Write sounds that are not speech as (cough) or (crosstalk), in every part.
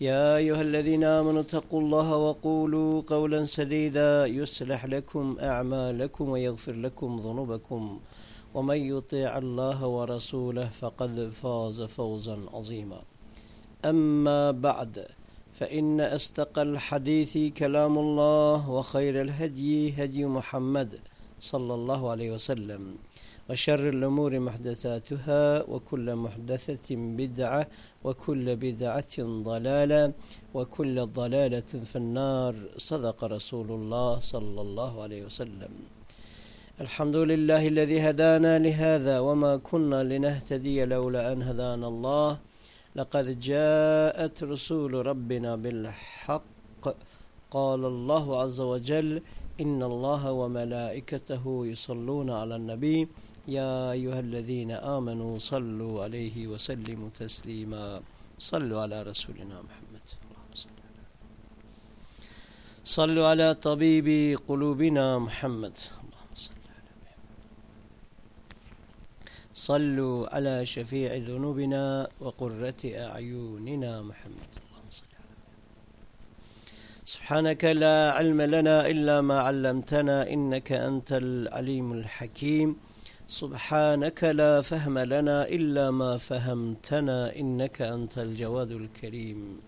يا أيها الذين آمنوا اتقوا الله وقولوا قولا سديدا يصلح لكم أعمالكم ويغفر لكم ذنوبكم. ومن يطيع الله ورسوله فقد فاز فوزا عظيما. أما بعد فإن أستقى الحديث كلام الله وخير الهدي هدي محمد صلى الله عليه وسلم. وشر الأمور محدثاتها وكل محدثة بدعة وكل بدعة ضلالة وكل ضلالة في النار. صدق رسول الله صلى الله عليه وسلم. الحمد لله الذي هدانا لهذا وما كنا لنهتدي لولا أن هدانا الله. لقد جاءت رسول ربنا بالحق. قال الله عز وجل إن الله وملائكته يصلون على النبي يا أيها الذين آمنوا صلوا عليه وسلموا تسليما. صلوا على رسولنا محمد. صلوا على طبيب قلوبنا محمد. صلوا على شفيع ذنوبنا وقرة أعيننا محمد. سبحانك لا علم لنا إلا ما علمتنا إنك أنت العليم الحكيم. سبحانك لا فهم لنا إلا ما فهمتنا إنك أنت الجواد الكريم.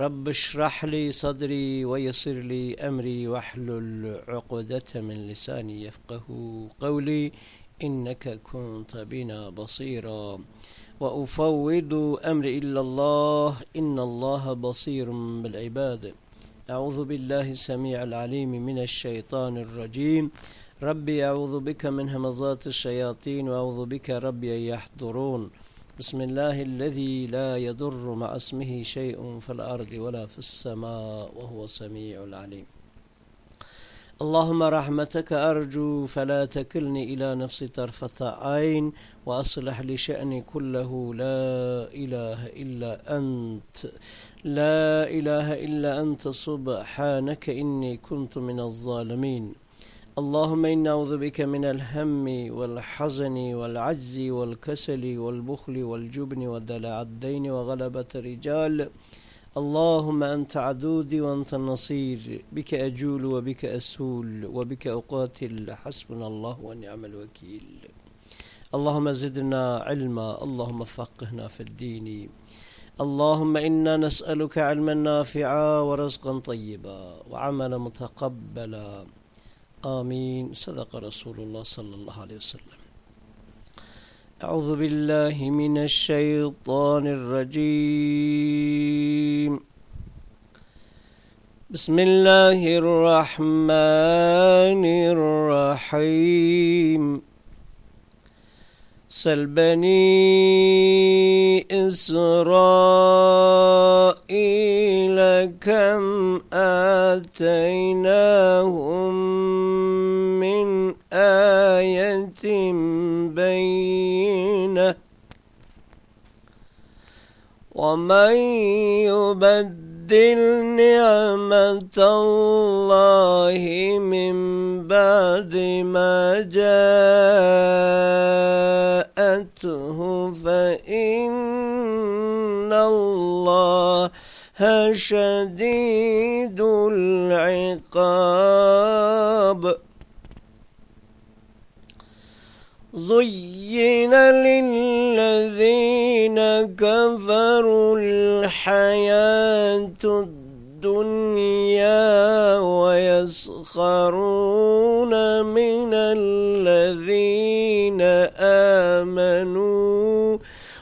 رب اشرح لي صدري ويسر لي أمري واحلل عقدة من لساني يفقه قولي إنك كنت بنا بصيرا. وأفوض أمري إلا الله إن الله بصير بالعباد. أعوذ بالله السميع العليم من الشيطان الرجيم. ربي أعوذ بك من همزات الشياطين وأعوذ بك ربي أن يحضرون. بسم الله الذي لا يضر مع اسمه شيء في الأرض ولا في السماء وهو السميع العليم. اللهم رحمتك أرجو فلا تكلني إلى نفسي طرفة عين وأصلح لي شأني كله. لا إله إلا أنت لا إله إلا أنت. سبحانك إني كنت من الظالمين. اللهم إنا أعوذ بك من الهم والحزن والعجز والكسل والبخل والجبن ودلع الدين وغلبة الرجال. اللهم أنت عدودي وأنت النصير. بك أجول وبك أسول وبك أقاتل. حسبنا الله ونعم الوكيل. اللهم زدنا علما. اللهم فقهنا في الدين. اللهم إنا نسألك علما نافعا ورزقا طيبا وعملا متقبلا. آمين صدق رسول الله صلى الله عليه وسلم أعوذ بالله من الشيطان الرجيم بسم الله الرحمن الرحيم سل بني إسرائيل كم آتيناهم من آية بينة ومن يبدل نعمة الله من بعد ما جاءته فإن الله شديد العقاب. زين للذين كفروا الحياة الدنيا ويسخرون من الذين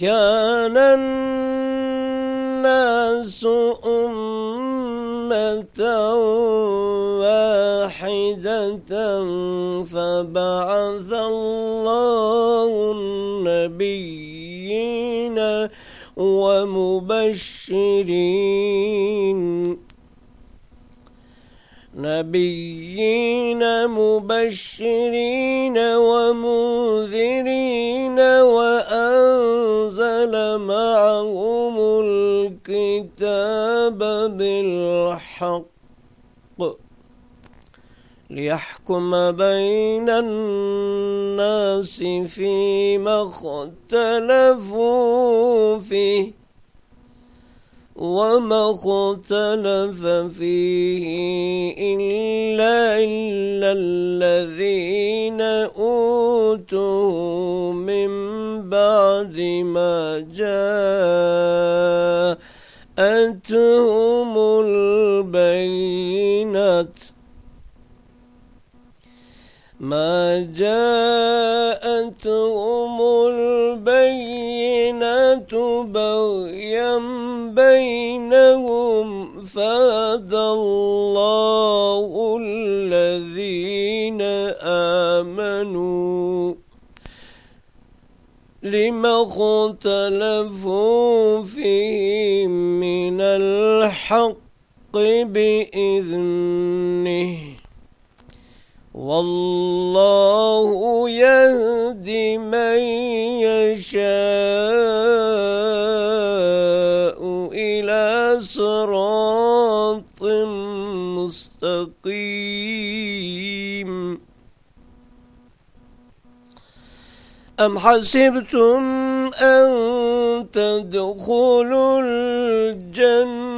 كان الناس أمة واحدة فبعث الله النبيين ومبشرين نبيين مبشرين ومنذرين وأنزل معهم الكتاب بالحق ليحكم بين الناس فيما اختلفوا فيه. وما اختلف فيه إلا إلا الذين أوتوا من بعد ما جاءتهم البينات ما جاءتهم البينات بغيا بينهم فهدى الله الذين آمنوا لما اختلفوا فيه من الحق بإذنه والله يهدي من يشاء صراط مستقيم. أم حسبتم أن تدخلوا الجنة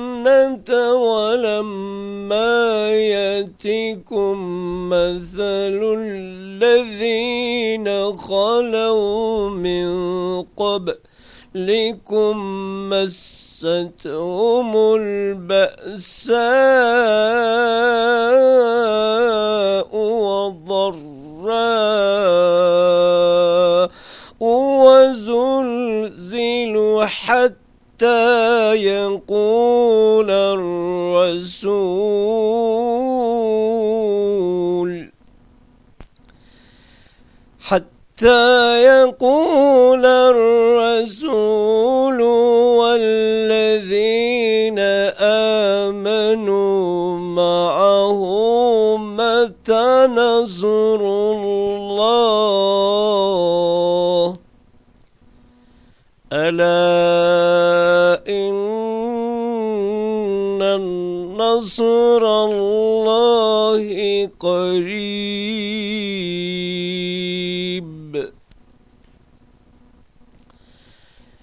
ولما يأتكم مثل الذين خلوا من قبلكم مستهم البأساء والضراء وزلزلوا حتى يقول الرسول حتى يقول الرسول والذين آمنوا معه متى نصر الله؟ ألا إن النصر الله قريب.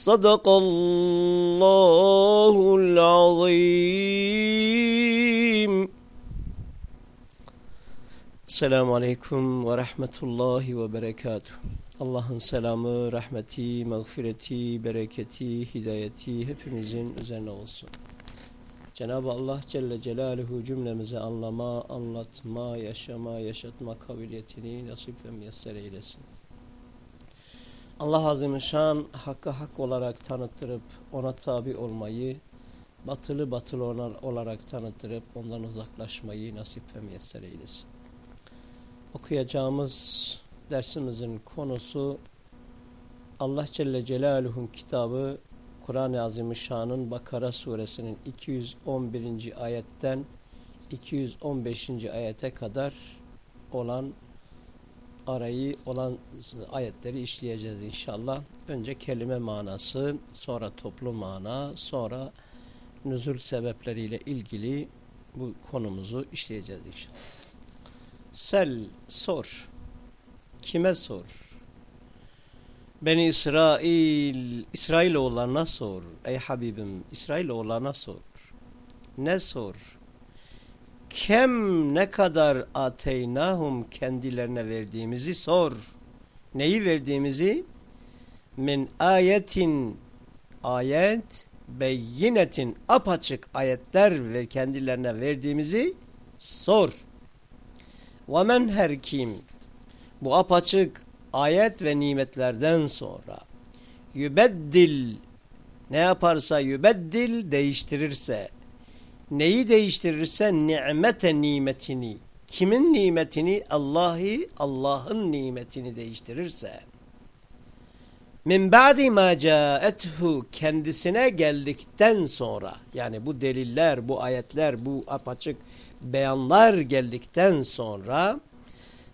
صدق الله العظيم Selamun Aleyküm ve Rahmetullahi ve Berekatuhu. Allah'ın selamı, rahmeti, mağfireti, bereketi, hidayeti hepimizin üzerine olsun. Cenab-ı Allah Celle Celaluhu cümlemize anlama, anlatma, yaşama, yaşatma kabiliyetini nasip ve müyesser eylesin. Allah Azimüşşan hakkı hak olarak tanıttırıp ona tabi olmayı, batılı batılı olarak tanıttırıp ondan uzaklaşmayı nasip ve müyesser eylesin. Okuyacağımız dersimizin konusu Allah Celle Celaluhu'nun kitabı Kur'an-ı Azimüşşan'ın Bakara suresinin 211. ayetten 215. ayete kadar olan arayı olan ayetleri işleyeceğiz inşallah. Önce kelime manası, sonra toplu mana, sonra nüzul sebepleriyle ilgili bu konumuzu işleyeceğiz inşallah. Sel, sor. Kime sor? Beni İsrail, İsrailoğullarına sor. Ey Habibim, İsrailoğullarına sor. Ne sor? Kem ne kadar ateynahum kendilerine verdiğimizi sor. Neyi verdiğimizi? Min ayetin ayet beyinetin apaçık ayetler ve kendilerine verdiğimizi sor. Ve men her kim bu apaçık ayet ve nimetlerden sonra yübeddil ne yaparsa yübeddil değiştirirse neyi değiştirirse nimete nimetini kimin nimetini Allah'ı Allah'ın nimetini değiştirirse min ba'di ma caethu kendisine geldikten sonra yani bu deliller bu ayetler bu apaçık beyanlar geldikten sonra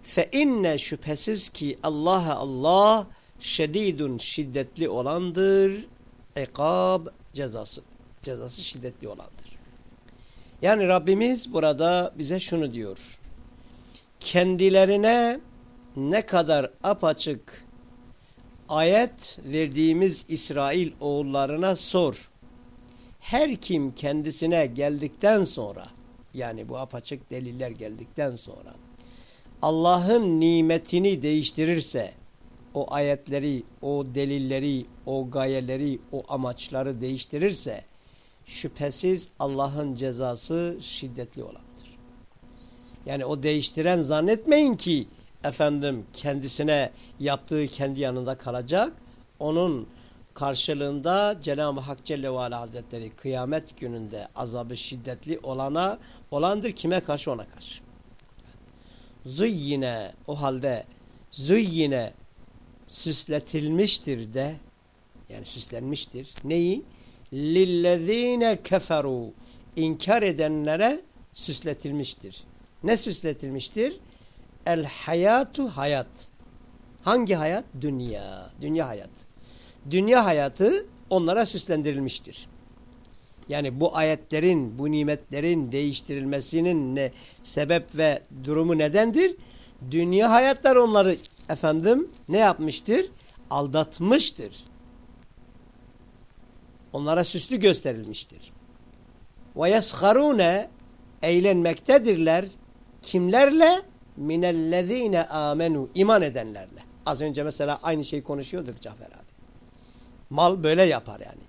fe inne şüphesiz ki Allah'a Allah şedidun şiddetli olandır. Ekab cezası. Cezası şiddetli olandır. Yani Rabbimiz burada bize şunu diyor. Kendilerine ne kadar apaçık ayet verdiğimiz İsrail oğullarına sor. Her kim kendisine geldikten sonra yani bu apaçık deliller geldikten sonra Allah'ın nimetini değiştirirse o ayetleri, o delilleri, o gayeleri, o amaçları değiştirirse şüphesiz Allah'ın cezası şiddetli olandır. Yani o değiştiren zannetmeyin ki efendim kendisine yaptığı kendi yanında kalacak. Onun karşılığında Cenab-ı Hak Celle ve Ala Hazretleri kıyamet gününde azabı şiddetli olana olandır. Kime karşı? Ona karşı. Züyyine o halde züyyine süsletilmiştir de yani süslenmiştir. Neyi? Lillezine keferu inkar edenlere süsletilmiştir. Ne süsletilmiştir? El hayatu hayat. Hangi hayat? Dünya. Dünya hayat. Dünya hayatı onlara süslendirilmiştir. Yani bu ayetlerin, bu nimetlerin değiştirilmesinin ne sebep ve durumu nedendir? Dünya hayatlar onları efendim ne yapmıştır? Aldatmıştır. Onlara süslü gösterilmiştir. Ve yesharune eğlenmektedirler. Kimlerle? Minellezine amenu iman edenlerle. Az önce mesela aynı şeyi konuşuyorduk Cafer abi. Mal böyle yapar yani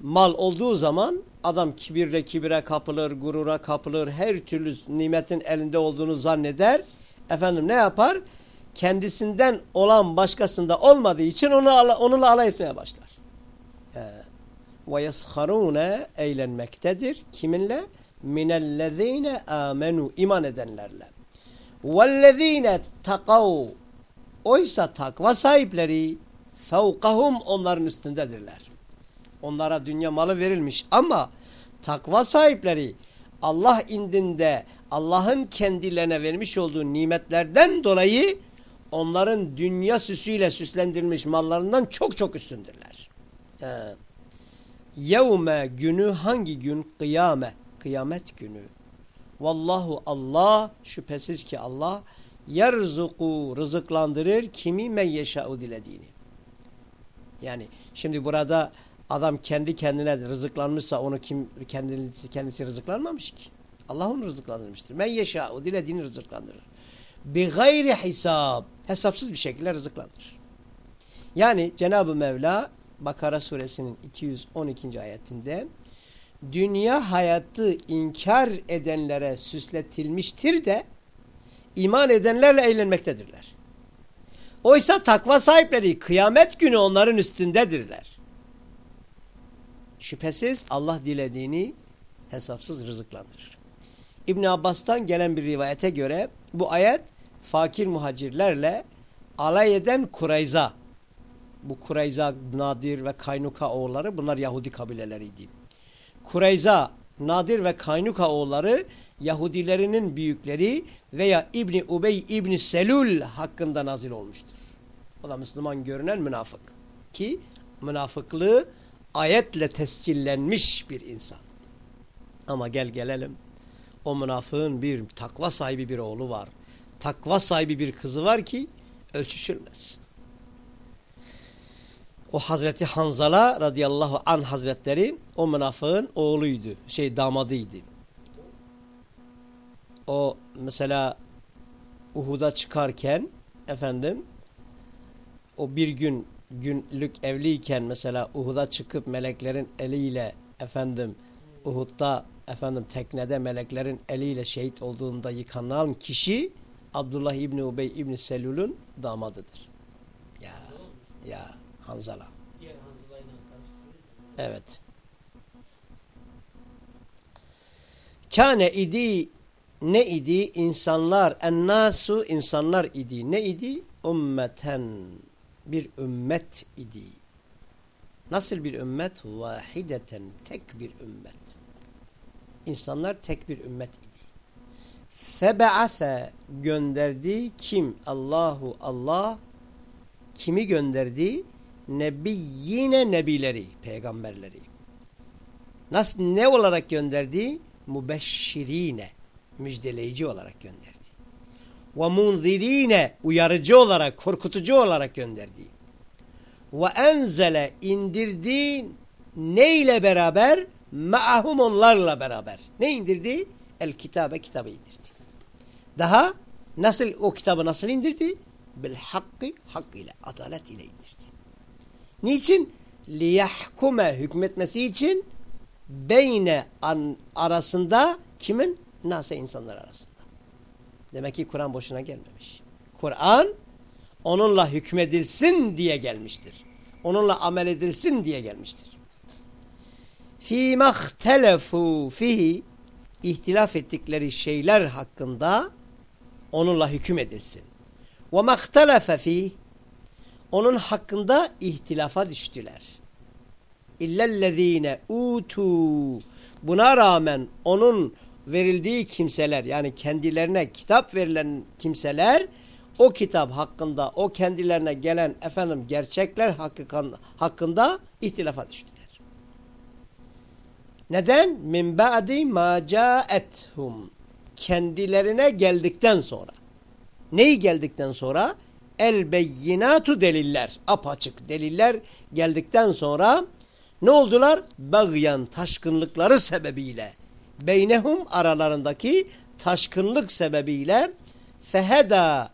mal olduğu zaman adam kibirle kibire kapılır, gurura kapılır, her türlü nimetin elinde olduğunu zanneder. Efendim ne yapar? Kendisinden olan başkasında olmadığı için onu onunla alay etmeye başlar. Ve yesharune eğlenmektedir. Kiminle? Minellezine amenu iman edenlerle. Vellezine takav oysa takva sahipleri fevkahum onların üstündedirler. Onlara dünya malı verilmiş ama takva sahipleri Allah indinde Allah'ın kendilerine vermiş olduğu nimetlerden dolayı onların dünya süsüyle süslendirilmiş mallarından çok çok üstündürler. Ee, yevme günü hangi gün? Kıyame. Kıyamet günü. Vallahu Allah şüphesiz ki Allah yerzuku rızıklandırır kimi men yeşâ'u dilediğini. Yani şimdi burada adam kendi kendine rızıklanmışsa onu kim kendisi, kendisi rızıklanmamış ki. Allah onu rızıklandırmıştır. Men yeşâ o dilediğini rızıklandırır. Bi gayri hesab. Hesapsız bir şekilde rızıklandırır. Yani Cenab-ı Mevla Bakara suresinin 212. ayetinde dünya hayatı inkar edenlere süsletilmiştir de iman edenlerle eğlenmektedirler. Oysa takva sahipleri kıyamet günü onların üstündedirler. Şüphesiz Allah dilediğini hesapsız rızıklandırır. İbn Abbas'tan gelen bir rivayete göre bu ayet fakir muhacirlerle alay eden Kurayza bu Kureyza, Nadir ve Kaynuka oğulları bunlar Yahudi kabileleriydi. Kureyza, Nadir ve Kaynuka oğulları Yahudilerinin büyükleri veya İbni Ubey İbni Selul hakkında nazil olmuştur. O da Müslüman görünen münafık. Ki münafıklığı ayetle tescillenmiş bir insan. Ama gel gelelim. O münafığın bir takva sahibi bir oğlu var. Takva sahibi bir kızı var ki ölçüşülmez. O Hazreti Hanzala radıyallahu an hazretleri o münafığın oğluydu. Şey damadıydı. O mesela Uhud'a çıkarken efendim o bir gün günlük evliyken mesela Uhud'a çıkıp meleklerin eliyle efendim Uhud'da efendim teknede meleklerin eliyle şehit olduğunda yıkanan kişi Abdullah İbni Ubey İbni Selül'ün damadıdır. Ya ya Hanzala. Evet. Kâne idi ne idi? insanlar ennasu insanlar idi. Ne idi? Ümmeten bir ümmet idi. Nasıl bir ümmet? Vahideten tek bir ümmet. İnsanlar tek bir ümmet idi. Febe'ase gönderdi kim? Allahu Allah kimi gönderdi? Nebiyyine nebileri, peygamberleri. Nasıl ne olarak gönderdi? Mubeşşirine, müjdeleyici olarak gönderdi. Ve munzirine, uyarıcı olarak, korkutucu olarak gönderdi. Ve enzele indirdi ne ile beraber? Ma'ahum onlarla beraber. Ne indirdi? El kitabe kitabı indirdi. Daha nasıl o kitabı nasıl indirdi? Bil hakkı hak ile, adalet ile indirdi. Niçin? Liyahkume hükmetmesi için beyne an, arasında kimin? Nase insanlar arasında. Demek ki Kur'an boşuna gelmemiş. Kur'an onunla hükmedilsin diye gelmiştir. Onunla amel edilsin diye gelmiştir. Fî mahtelefu fihi ihtilaf ettikleri şeyler hakkında onunla hüküm edilsin. Ve mahtelefe fîh onun hakkında ihtilafa düştüler. İllellezine utu buna rağmen onun verildiği kimseler yani kendilerine kitap verilen kimseler o kitap hakkında o kendilerine gelen efendim gerçekler hakkında ihtilafa düştüler. Neden? Min ba'di ma ca'ethum kendilerine geldikten sonra. Neyi geldikten sonra? El beyinatu deliller. Apaçık deliller geldikten sonra ne oldular? Bagyan taşkınlıkları sebebiyle. Beynehum aralarındaki taşkınlık sebebiyle feheda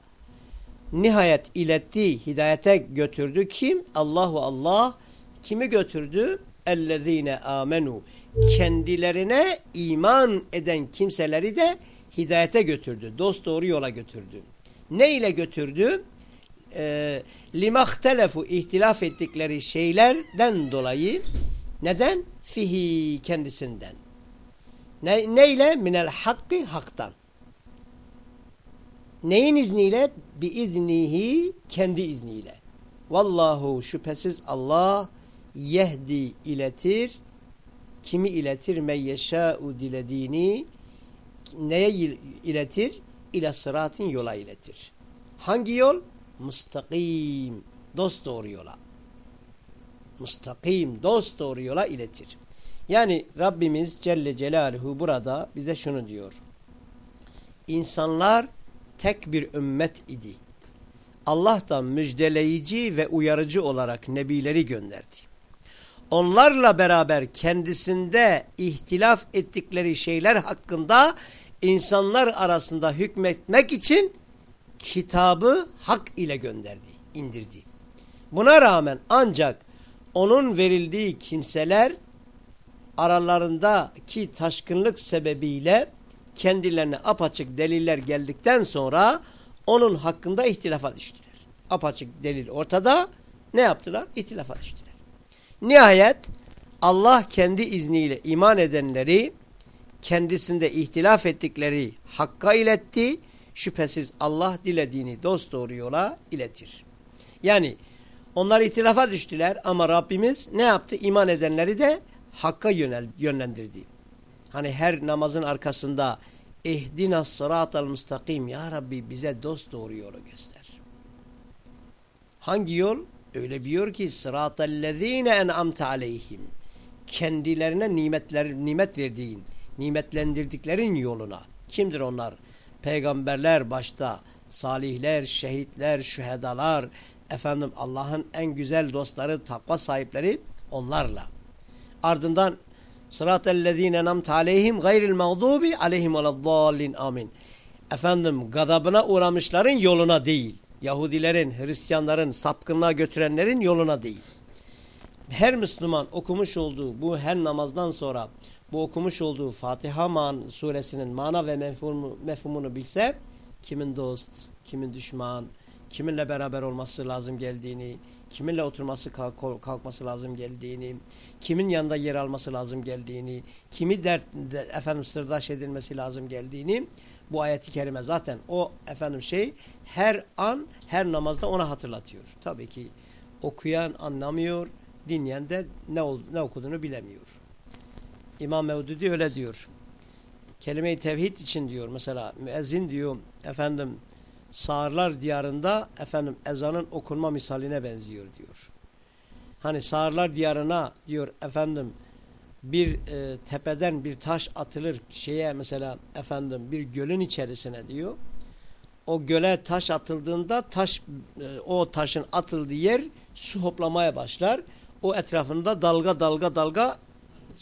nihayet iletti, hidayete götürdü. Kim? Allahu Allah. Kimi götürdü? Ellezine amenu. Kendilerine iman eden kimseleri de hidayete götürdü. Dost doğru yola götürdü. Ne ile götürdü? E, limahtelefu ihtilaf ettikleri şeylerden dolayı neden? Fihi kendisinden. Ne, neyle? Minel hakkı haktan. Neyin izniyle? Bi iznihi kendi izniyle. Vallahu şüphesiz Allah yehdi iletir. Kimi iletir? Meyyeşâ'u dilediğini neye iletir? İle sıratın yola iletir. Hangi yol? Müstakim, dost doğru yola. Müstakim, dost doğru yola iletir. Yani Rabbimiz Celle Celaluhu burada bize şunu diyor. İnsanlar tek bir ümmet idi. Allah da müjdeleyici ve uyarıcı olarak nebileri gönderdi. Onlarla beraber kendisinde ihtilaf ettikleri şeyler hakkında insanlar arasında hükmetmek için kitabı hak ile gönderdi, indirdi. Buna rağmen ancak onun verildiği kimseler aralarındaki taşkınlık sebebiyle kendilerine apaçık deliller geldikten sonra onun hakkında ihtilafa düştüler. Apaçık delil ortada ne yaptılar? İhtilafa düştüler. Nihayet Allah kendi izniyle iman edenleri kendisinde ihtilaf ettikleri hakka iletti. Şüphesiz Allah dilediğini dost doğru yola iletir. Yani onlar ihtilafa düştüler ama Rabbimiz ne yaptı? İman edenleri de hakka yönlendirdi. Hani her namazın arkasında ihdina sıratal müstakim ya Rabbi bize dost doğru yolu göster. Hangi yol? Öyle bir yol ki sıratallezine en'amte aleyhim. Kendilerine nimetler nimet verdiğin, nimetlendirdiklerin yoluna. Kimdir onlar? Peygamberler başta, salihler, şehitler, şühedalar, efendim Allah'ın en güzel dostları, takva sahipleri onlarla. Ardından sıratellezine namt aleyhim gayril mağdubi aleyhim veleddallin amin. Efendim gadabına uğramışların yoluna değil. Yahudilerin, Hristiyanların, sapkınlığa götürenlerin yoluna değil. Her Müslüman okumuş olduğu bu her namazdan sonra bu okumuş olduğu Fatiha man suresinin mana ve mefhumu, mefhumunu bilse kimin dost, kimin düşman, kiminle beraber olması lazım geldiğini, kiminle oturması kalkması lazım geldiğini, kimin yanında yer alması lazım geldiğini, kimi dert efendim sırdaş edilmesi lazım geldiğini bu ayeti kerime zaten o efendim şey her an her namazda ona hatırlatıyor. Tabii ki okuyan anlamıyor, dinleyen de ne, ne okuduğunu bilemiyor. İmam Mevdudi öyle diyor. Kelime-i tevhid için diyor mesela müezzin diyor efendim sağırlar diyarında efendim ezanın okunma misaline benziyor diyor. Hani sağırlar diyarına diyor efendim bir e, tepeden bir taş atılır şeye mesela efendim bir gölün içerisine diyor. O göle taş atıldığında taş e, o taşın atıldığı yer su hoplamaya başlar. O etrafında dalga dalga dalga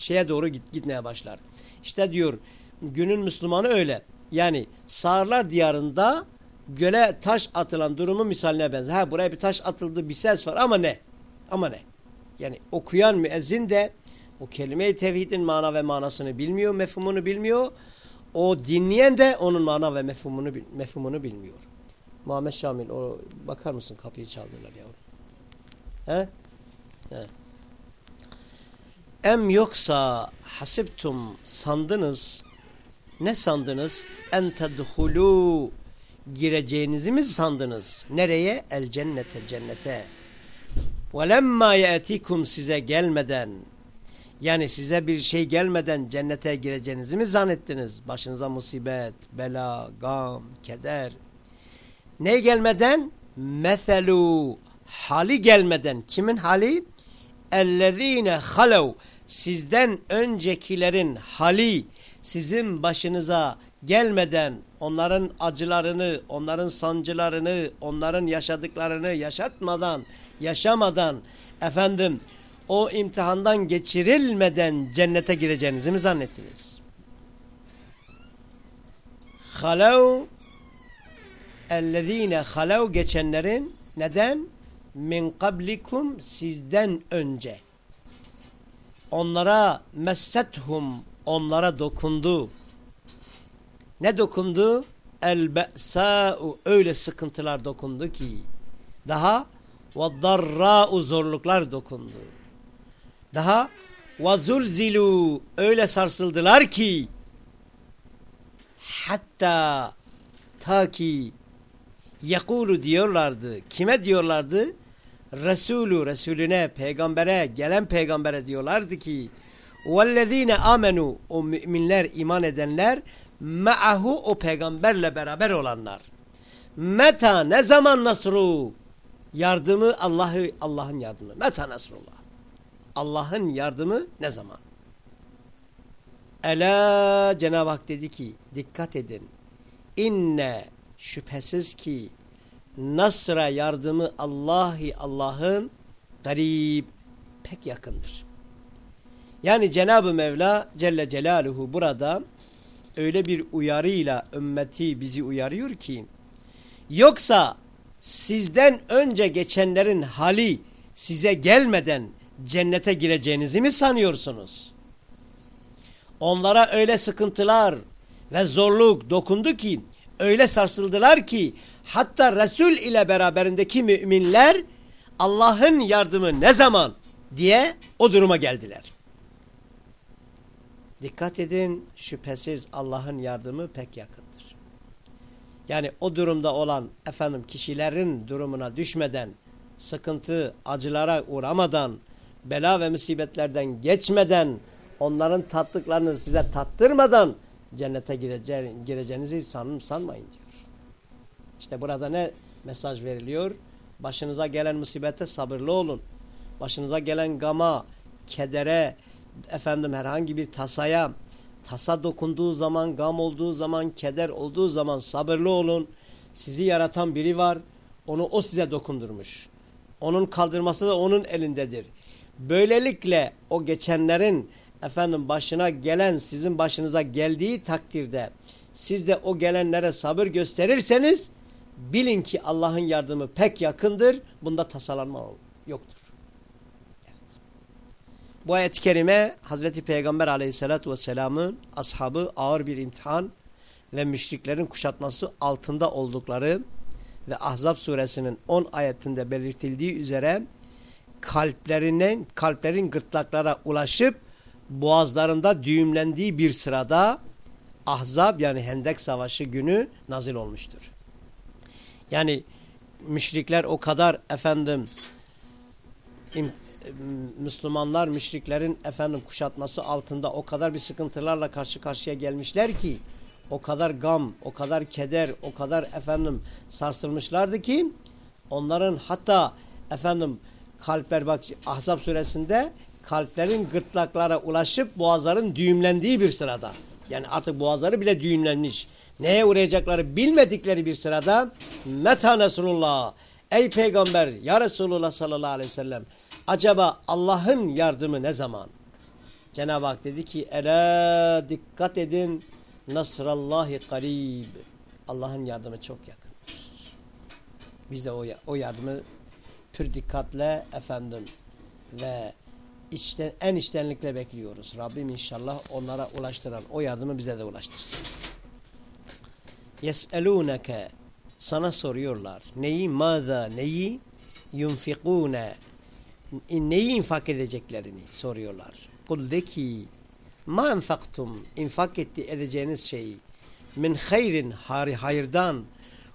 şeye doğru git, gitmeye başlar. İşte diyor günün Müslümanı öyle. Yani sağırlar diyarında göle taş atılan durumu misaline benzer. Ha buraya bir taş atıldı bir ses var ama ne? Ama ne? Yani okuyan müezzin de o kelime-i tevhidin mana ve manasını bilmiyor, mefhumunu bilmiyor. O dinleyen de onun mana ve mefhumunu mefhumunu bilmiyor. Muhammed Şamil o bakar mısın kapıyı çaldılar yavrum. He? He. Em yoksa hasiptum sandınız ne sandınız? En tedhulû gireceğinizi mi sandınız? Nereye? El cennete cennete. وَلَمَّا يَأْتِكُمْ size gelmeden yani size bir şey gelmeden cennete gireceğinizi mi zannettiniz? Başınıza musibet, bela, gam, keder. Ne gelmeden? Methelu hali gelmeden. Kimin hali? Ellezine halev sizden öncekilerin hali sizin başınıza gelmeden onların acılarını, onların sancılarını, onların yaşadıklarını yaşatmadan, yaşamadan efendim o imtihandan geçirilmeden cennete gireceğinizi mi zannettiniz? Halav ellezine halav geçenlerin neden? Min kablikum sizden önce. Onlara messethum onlara dokundu. Ne dokundu? El be'sa'u öyle sıkıntılar dokundu ki daha ve darra'u zorluklar dokundu. Daha ve zulzilu öyle sarsıldılar ki hatta ta ki yekulu diyorlardı. Kime diyorlardı? Resulü, Resulüne, peygambere, gelen peygambere diyorlardı ki وَالَّذ۪ينَ amenu O müminler, iman edenler ma'ahu o peygamberle beraber olanlar. Meta ne zaman nasru? Yardımı Allah'ı Allah'ın yardımı. Meta nasrullah. Allah'ın yardımı ne zaman? Ela Cenab-ı Hak dedi ki dikkat edin. İnne şüphesiz ki nasra yardımı Allahi Allah'ın garip pek yakındır. Yani Cenab-ı Mevla Celle Celaluhu burada öyle bir uyarıyla ümmeti bizi uyarıyor ki yoksa sizden önce geçenlerin hali size gelmeden cennete gireceğinizi mi sanıyorsunuz? Onlara öyle sıkıntılar ve zorluk dokundu ki öyle sarsıldılar ki hatta Resul ile beraberindeki müminler Allah'ın yardımı ne zaman diye o duruma geldiler. Dikkat edin şüphesiz Allah'ın yardımı pek yakındır. Yani o durumda olan efendim kişilerin durumuna düşmeden, sıkıntı, acılara uğramadan, bela ve musibetlerden geçmeden, onların tattıklarını size tattırmadan cennete girece gireceğinizi sanın, sanmayın diyor. İşte burada ne mesaj veriliyor? Başınıza gelen musibete sabırlı olun. Başınıza gelen gama, kedere, efendim herhangi bir tasaya, tasa dokunduğu zaman, gam olduğu zaman, keder olduğu zaman sabırlı olun. Sizi yaratan biri var. Onu o size dokundurmuş. Onun kaldırması da onun elindedir. Böylelikle o geçenlerin efendim başına gelen sizin başınıza geldiği takdirde siz de o gelenlere sabır gösterirseniz bilin ki Allah'ın yardımı pek yakındır. Bunda tasalanma yoktur. Bu ayet-i kerime Hazreti Peygamber aleyhissalatü vesselamın ashabı ağır bir imtihan ve müşriklerin kuşatması altında oldukları ve Ahzab suresinin 10 ayetinde belirtildiği üzere kalplerinin kalplerin gırtlaklara ulaşıp boğazlarında düğümlendiği bir sırada Ahzab yani Hendek Savaşı günü nazil olmuştur. Yani müşrikler o kadar efendim Müslümanlar müşriklerin efendim kuşatması altında o kadar bir sıkıntılarla karşı karşıya gelmişler ki o kadar gam, o kadar keder, o kadar efendim sarsılmışlardı ki onların hatta efendim kalpler bak Ahzab suresinde kalplerin gırtlaklara ulaşıp boğazların düğümlendiği bir sırada. Yani artık boğazları bile düğümlenmiş. Neye uğrayacakları bilmedikleri bir sırada Meta Nesrullah Ey peygamber ya Resulullah sallallahu aleyhi ve sellem acaba Allah'ın yardımı ne zaman? Cenab-ı Hak dedi ki Ela dikkat edin Nasrallahi karib Allah'ın yardımı çok yakın. Biz de o, o yardımı pür dikkatle efendim ve içten, en içtenlikle bekliyoruz. Rabbim inşallah onlara ulaştıran o yardımı bize de ulaştırsın. Yes'elûneke sana soruyorlar. Neyi? Mâzâ? Neyi? Yunfikûne neyi infak edeceklerini soruyorlar. Kul de ki ma enfaktum infak etti edeceğiniz şeyi min hayrin hayırdan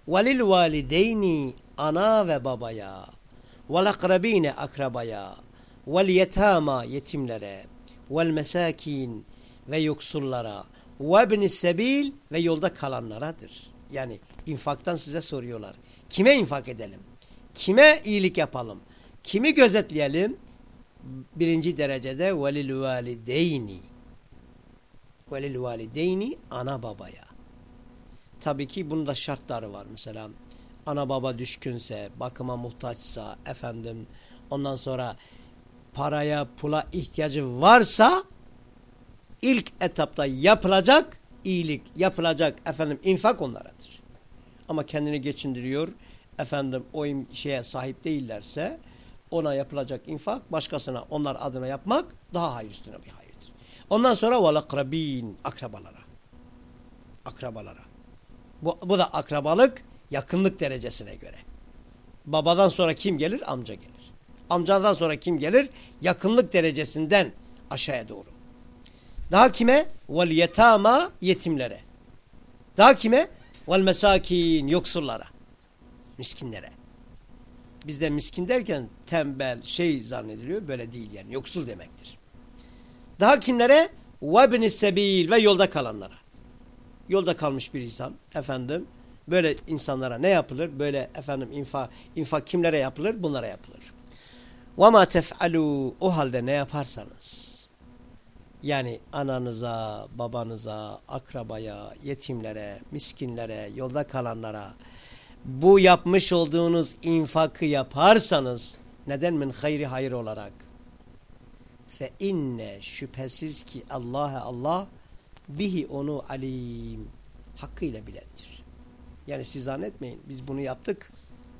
velil valideyni ana ve babaya vel akrabine akrabaya vel yetama yetimlere vel mesakin ve yoksullara ibnis sebil ve yolda kalanlaradır. Yani infaktan size soruyorlar. Kime infak edelim? Kime iyilik yapalım? Kimi gözetleyelim? Birinci derecede velil valideyni. Velil valideyni ana babaya. Tabii ki bunun da şartları var. Mesela ana baba düşkünse, bakıma muhtaçsa, efendim ondan sonra paraya, pula ihtiyacı varsa ilk etapta yapılacak iyilik, yapılacak efendim infak onlaradır. Ama kendini geçindiriyor, efendim o şeye sahip değillerse ona yapılacak infak başkasına onlar adına yapmak daha hayır üstüne bir hayırdır. Ondan sonra vel akrabin akrabalara. Akrabalara. Bu, bu da akrabalık yakınlık derecesine göre. Babadan sonra kim gelir? Amca gelir. Amcadan sonra kim gelir? Yakınlık derecesinden aşağıya doğru. Daha kime? Vel yetama yetimlere. Daha kime? Vel mesakin yoksullara. Miskinlere. Bizde miskin derken tembel şey zannediliyor. Böyle değil yani. Yoksul demektir. Daha kimlere? Ve binis sebil ve yolda kalanlara. Yolda kalmış bir insan efendim böyle insanlara ne yapılır? Böyle efendim infa infak kimlere yapılır? Bunlara yapılır. Ve ma tef'alu o halde ne yaparsanız yani ananıza, babanıza, akrabaya, yetimlere, miskinlere, yolda kalanlara bu yapmış olduğunuz infakı yaparsanız neden min hayri hayır olarak fe inne şüphesiz ki Allah'a Allah bihi onu alim hakkıyla bilendir. Yani siz zannetmeyin biz bunu yaptık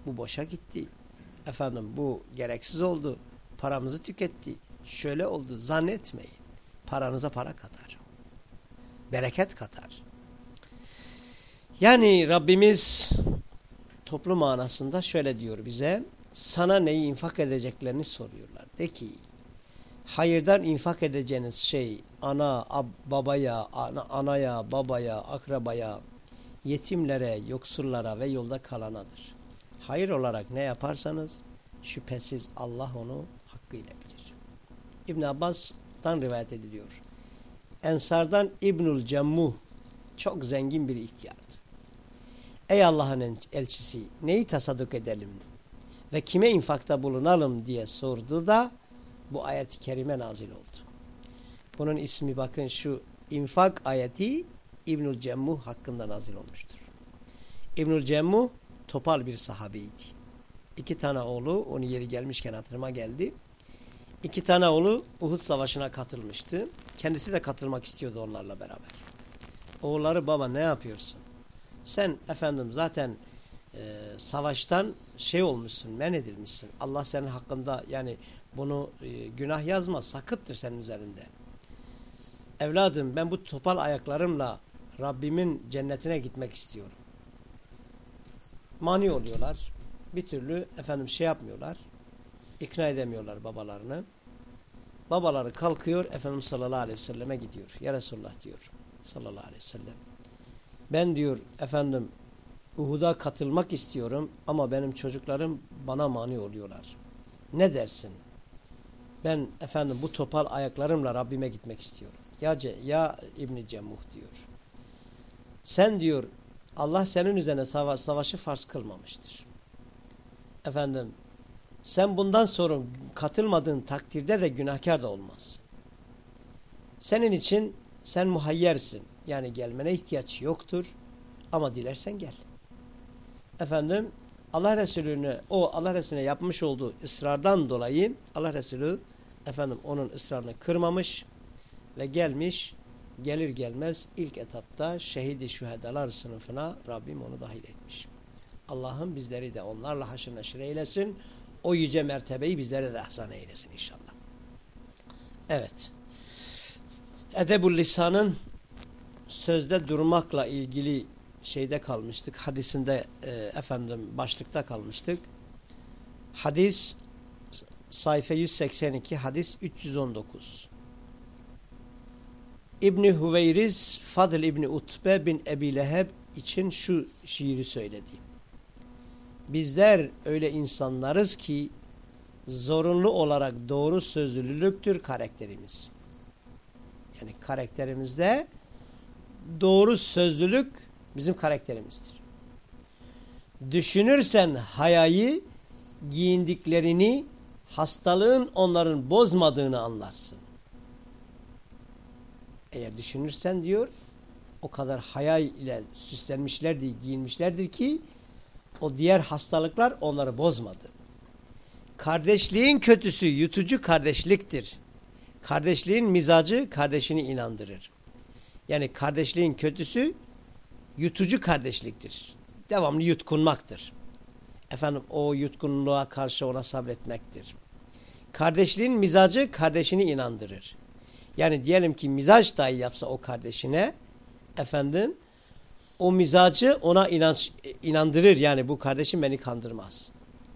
bu boşa gitti. Efendim bu gereksiz oldu. Paramızı tüketti. Şöyle oldu zannetmeyin. Paranıza para katar. Bereket katar. Yani Rabbimiz toplum manasında şöyle diyor bize. Sana neyi infak edeceklerini soruyorlar. De ki hayırdan infak edeceğiniz şey ana, ab, babaya, ana, anaya, babaya, akrabaya, yetimlere, yoksullara ve yolda kalanadır. Hayır olarak ne yaparsanız şüphesiz Allah onu hakkıyla bilir. İbn Abbas'tan rivayet ediliyor. Ensardan İbnül Cemmuh çok zengin bir ihtiyardı. Ey Allah'ın elçisi neyi tasadduk edelim ve kime infakta bulunalım diye sordu da bu ayet-i kerime nazil oldu. Bunun ismi bakın şu infak ayeti İbnül Cemmuh hakkında nazil olmuştur. İbnül Cemmuh topal bir sahabeydi. İki tane oğlu onu yeri gelmişken hatırıma geldi. İki tane oğlu Uhud Savaşı'na katılmıştı. Kendisi de katılmak istiyordu onlarla beraber. Oğulları baba ne yapıyorsun? Sen efendim zaten e, savaştan şey olmuşsun, men edilmişsin. Allah senin hakkında yani bunu e, günah yazmaz, sakıttır senin üzerinde. Evladım ben bu topal ayaklarımla Rabbimin cennetine gitmek istiyorum. Mani oluyorlar. Bir türlü efendim şey yapmıyorlar. İkna edemiyorlar babalarını. Babaları kalkıyor Efendimiz sallallahu aleyhi ve selleme gidiyor. Ya Resulullah diyor sallallahu aleyhi ve sellem. Ben diyor efendim Uhud'a katılmak istiyorum ama benim çocuklarım bana mani oluyorlar. Ne dersin? Ben efendim bu topal ayaklarımla Rabbime gitmek istiyorum. Ya, ya İbni Cemuh diyor. Sen diyor Allah senin üzerine savaş, savaşı farz kılmamıştır. Efendim sen bundan sonra katılmadığın takdirde de günahkar da olmaz. Senin için sen muhayyersin. Yani gelmene ihtiyaç yoktur. Ama dilersen gel. Efendim Allah Resulü'nü o Allah Resulü'ne yapmış olduğu ısrardan dolayı Allah Resulü efendim onun ısrarını kırmamış ve gelmiş gelir gelmez ilk etapta şehidi şühedalar sınıfına Rabbim onu dahil etmiş. Allah'ım bizleri de onlarla haşır neşir eylesin. O yüce mertebeyi bizlere de ihsan eylesin inşallah. Evet. Edebul lisanın sözde durmakla ilgili şeyde kalmıştık. Hadisinde e, efendim başlıkta kalmıştık. Hadis sayfa 182 hadis 319. İbni Hüveyriz Fadıl İbni Utbe bin Ebi Leheb için şu şiiri söyledi. Bizler öyle insanlarız ki zorunlu olarak doğru sözlülüktür karakterimiz. Yani karakterimizde doğru sözlülük bizim karakterimizdir. Düşünürsen hayayı giyindiklerini hastalığın onların bozmadığını anlarsın. Eğer düşünürsen diyor o kadar hayal ile süslenmişlerdir, giyinmişlerdir ki o diğer hastalıklar onları bozmadı. Kardeşliğin kötüsü yutucu kardeşliktir. Kardeşliğin mizacı kardeşini inandırır. Yani kardeşliğin kötüsü yutucu kardeşliktir. Devamlı yutkunmaktır. Efendim o yutkunluğa karşı ona sabretmektir. Kardeşliğin mizacı kardeşini inandırır. Yani diyelim ki mizaç dahi yapsa o kardeşine efendim o mizacı ona inanç, inandırır. Yani bu kardeşim beni kandırmaz.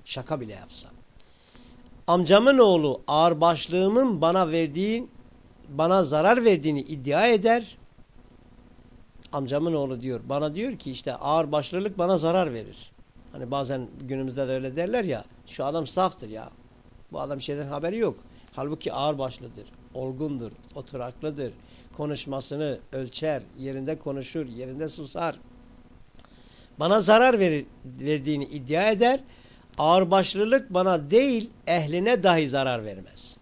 Şaka bile yapsa. Amcamın oğlu ağırbaşlığımın bana verdiği bana zarar verdiğini iddia eder. Amcamın oğlu diyor. Bana diyor ki işte ağırbaşlılık bana zarar verir. Hani bazen günümüzde de öyle derler ya. Şu adam saftır ya. Bu adam şeyden haberi yok. Halbuki ağırbaşlıdır olgundur, oturaklıdır. Konuşmasını ölçer, yerinde konuşur, yerinde susar. Bana zarar verir, verdiğini iddia eder. Ağırbaşlılık bana değil, ehline dahi zarar vermez.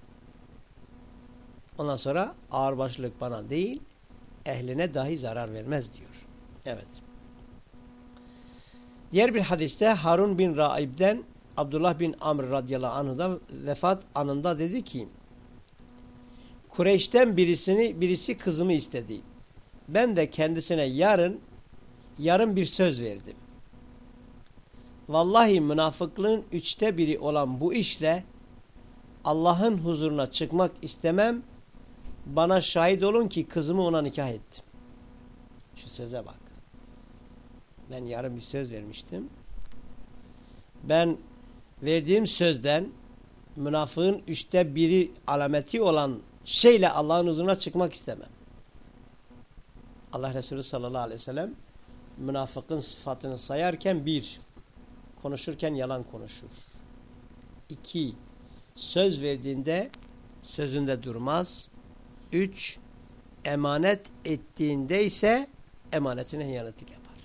Ondan sonra ağırbaşlılık bana değil, ehline dahi zarar vermez diyor. Evet. Diğer bir hadiste Harun bin Raib'den Abdullah bin Amr radıyallahu anh'da vefat anında dedi ki Kureyş'ten birisini birisi kızımı istedi. Ben de kendisine yarın yarın bir söz verdim. Vallahi münafıklığın üçte biri olan bu işle Allah'ın huzuruna çıkmak istemem. Bana şahit olun ki kızımı ona nikah ettim. Şu söze bak. Ben yarın bir söz vermiştim. Ben verdiğim sözden münafığın üçte biri alameti olan şeyle Allah'ın huzuruna çıkmak istemem. Allah Resulü sallallahu aleyhi ve sellem münafıkın sıfatını sayarken bir, konuşurken yalan konuşur. İki, söz verdiğinde sözünde durmaz. Üç, emanet ettiğinde ise emanetine hıyanetlik yapar.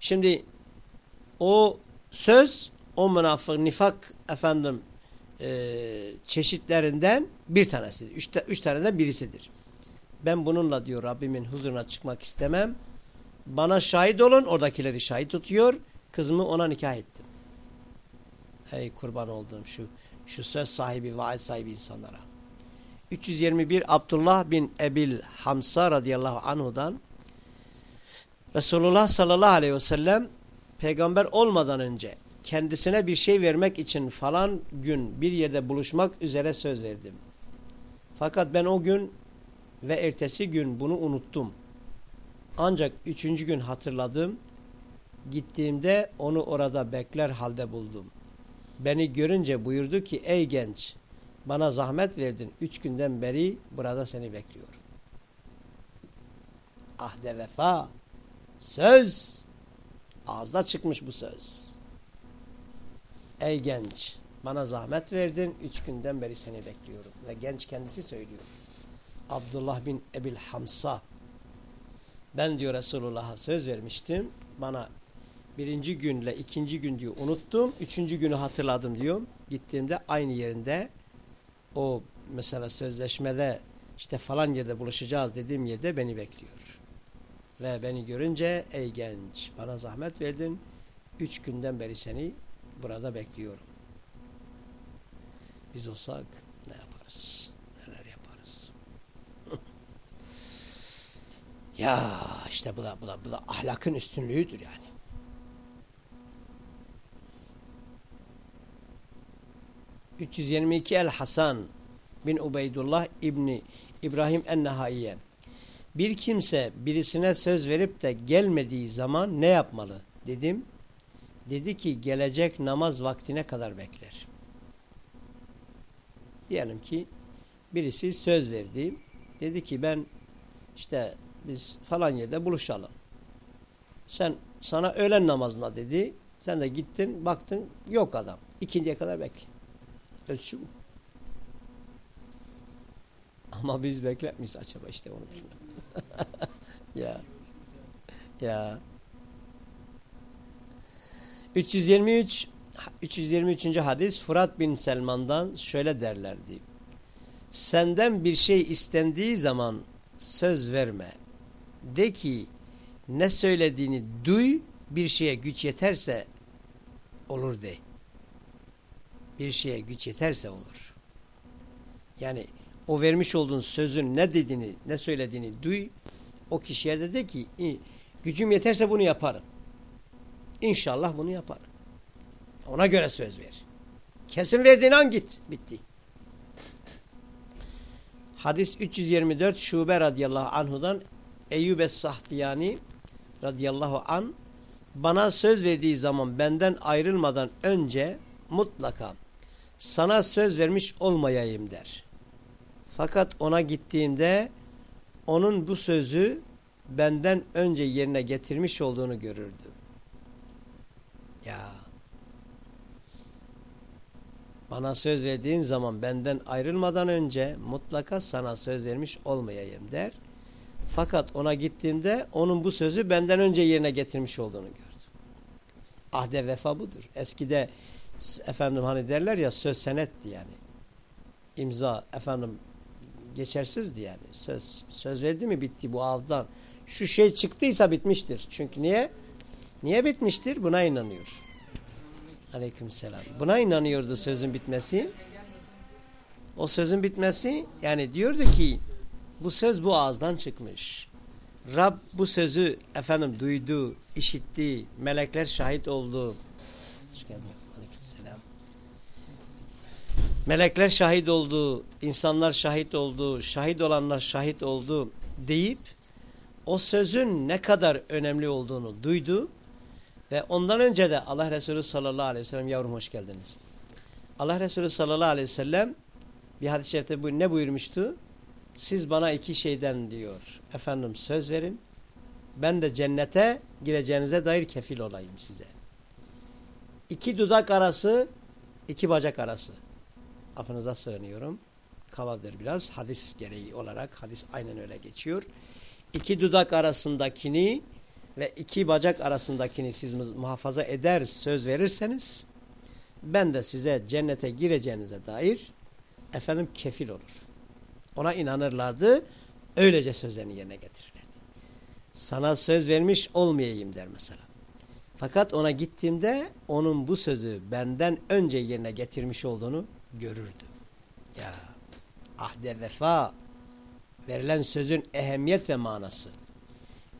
Şimdi o söz o münafık, nifak efendim e, çeşitlerinden bir tanesidir. Üç, üç taneden birisidir. Ben bununla diyor Rabbimin huzuruna çıkmak istemem. Bana şahit olun. Oradakileri şahit tutuyor. Kızımı ona nikah ettim. Hey kurban olduğum şu şu söz sahibi, vaat sahibi insanlara. 321 Abdullah bin Ebil Hamsa radıyallahu anhudan Resulullah sallallahu aleyhi ve sellem peygamber olmadan önce kendisine bir şey vermek için falan gün bir yerde buluşmak üzere söz verdim. Fakat ben o gün ve ertesi gün bunu unuttum. Ancak üçüncü gün hatırladım. Gittiğimde onu orada bekler halde buldum. Beni görünce buyurdu ki ey genç bana zahmet verdin. Üç günden beri burada seni bekliyorum. Ahde vefa söz ağızda çıkmış bu söz. Ey genç bana zahmet verdin. Üç günden beri seni bekliyorum. Ve genç kendisi söylüyor. Abdullah bin Ebil Hamsa ben diyor Resulullah'a söz vermiştim. Bana birinci günle ikinci gün diyor unuttum. Üçüncü günü hatırladım diyor. Gittiğimde aynı yerinde o mesela sözleşmede işte falan yerde buluşacağız dediğim yerde beni bekliyor. Ve beni görünce ey genç bana zahmet verdin. Üç günden beri seni burada bekliyorum. Biz olsak ne yaparız? Neler yaparız? (laughs) ya işte bu da, bu da, bu da ahlakın üstünlüğüdür yani. ...322 El Hasan bin Ubeydullah İbni İbrahim Ennehaiye. Bir kimse birisine söz verip de gelmediği zaman ne yapmalı dedim. Dedi ki gelecek namaz vaktine kadar bekler. Diyelim ki birisi söz verdi. Dedi ki ben işte biz falan yerde buluşalım. Sen sana öğlen namazına dedi. Sen de gittin baktın yok adam. İkinciye kadar bekle. Ölçü bu. (laughs) Ama biz bekletmeyiz acaba işte onu (laughs) ya. Ya. 323 323. hadis Fırat bin Selman'dan şöyle derlerdi. Senden bir şey istendiği zaman söz verme. De ki ne söylediğini duy bir şeye güç yeterse olur de. Bir şeye güç yeterse olur. Yani o vermiş olduğun sözün ne dediğini, ne söylediğini duy. O kişiye de de ki gücüm yeterse bunu yaparım. İnşallah bunu yaparım. Ona göre söz ver. Kesin verdiğin an git. Bitti. Hadis 324 Şube radıyallahu anhudan Eyyub es-Sahtiyani radıyallahu an bana söz verdiği zaman benden ayrılmadan önce mutlaka sana söz vermiş olmayayım der. Fakat ona gittiğimde onun bu sözü benden önce yerine getirmiş olduğunu görürdüm. Ya bana söz verdiğin zaman benden ayrılmadan önce mutlaka sana söz vermiş olmayayım der. Fakat ona gittiğimde onun bu sözü benden önce yerine getirmiş olduğunu gördüm. Ahde vefa budur. Eskide efendim hani derler ya söz senetti yani. İmza efendim geçersizdi yani. Söz söz verdi mi bitti bu avdan. Şu şey çıktıysa bitmiştir. Çünkü niye? Niye bitmiştir? Buna inanıyor. Aleykümselam. Buna inanıyordu sözün bitmesi. O sözün bitmesi yani diyordu ki bu söz bu ağızdan çıkmış. Rab bu sözü efendim duydu, işitti, melekler şahit oldu. Melekler şahit oldu, insanlar şahit oldu, şahit olanlar şahit oldu deyip o sözün ne kadar önemli olduğunu duydu ve ondan önce de Allah Resulü sallallahu aleyhi ve sellem yavrum hoş geldiniz. Allah Resulü sallallahu aleyhi ve sellem bir hadis-i şerifte ne buyurmuştu? Siz bana iki şeyden diyor. Efendim söz verin. Ben de cennete gireceğinize dair kefil olayım size. İki dudak arası, iki bacak arası. Afınıza sığınıyorum. Kavadır biraz. Hadis gereği olarak hadis aynen öyle geçiyor. İki dudak arasındakini ve iki bacak arasındakini siz muhafaza eder, söz verirseniz ben de size cennete gireceğinize dair efendim kefil olur. Ona inanırlardı. Öylece sözlerini yerine getirirlerdi. Sana söz vermiş olmayayım der mesela. Fakat ona gittiğimde onun bu sözü benden önce yerine getirmiş olduğunu görürdü. Ya ahde vefa verilen sözün ehemmiyet ve manası.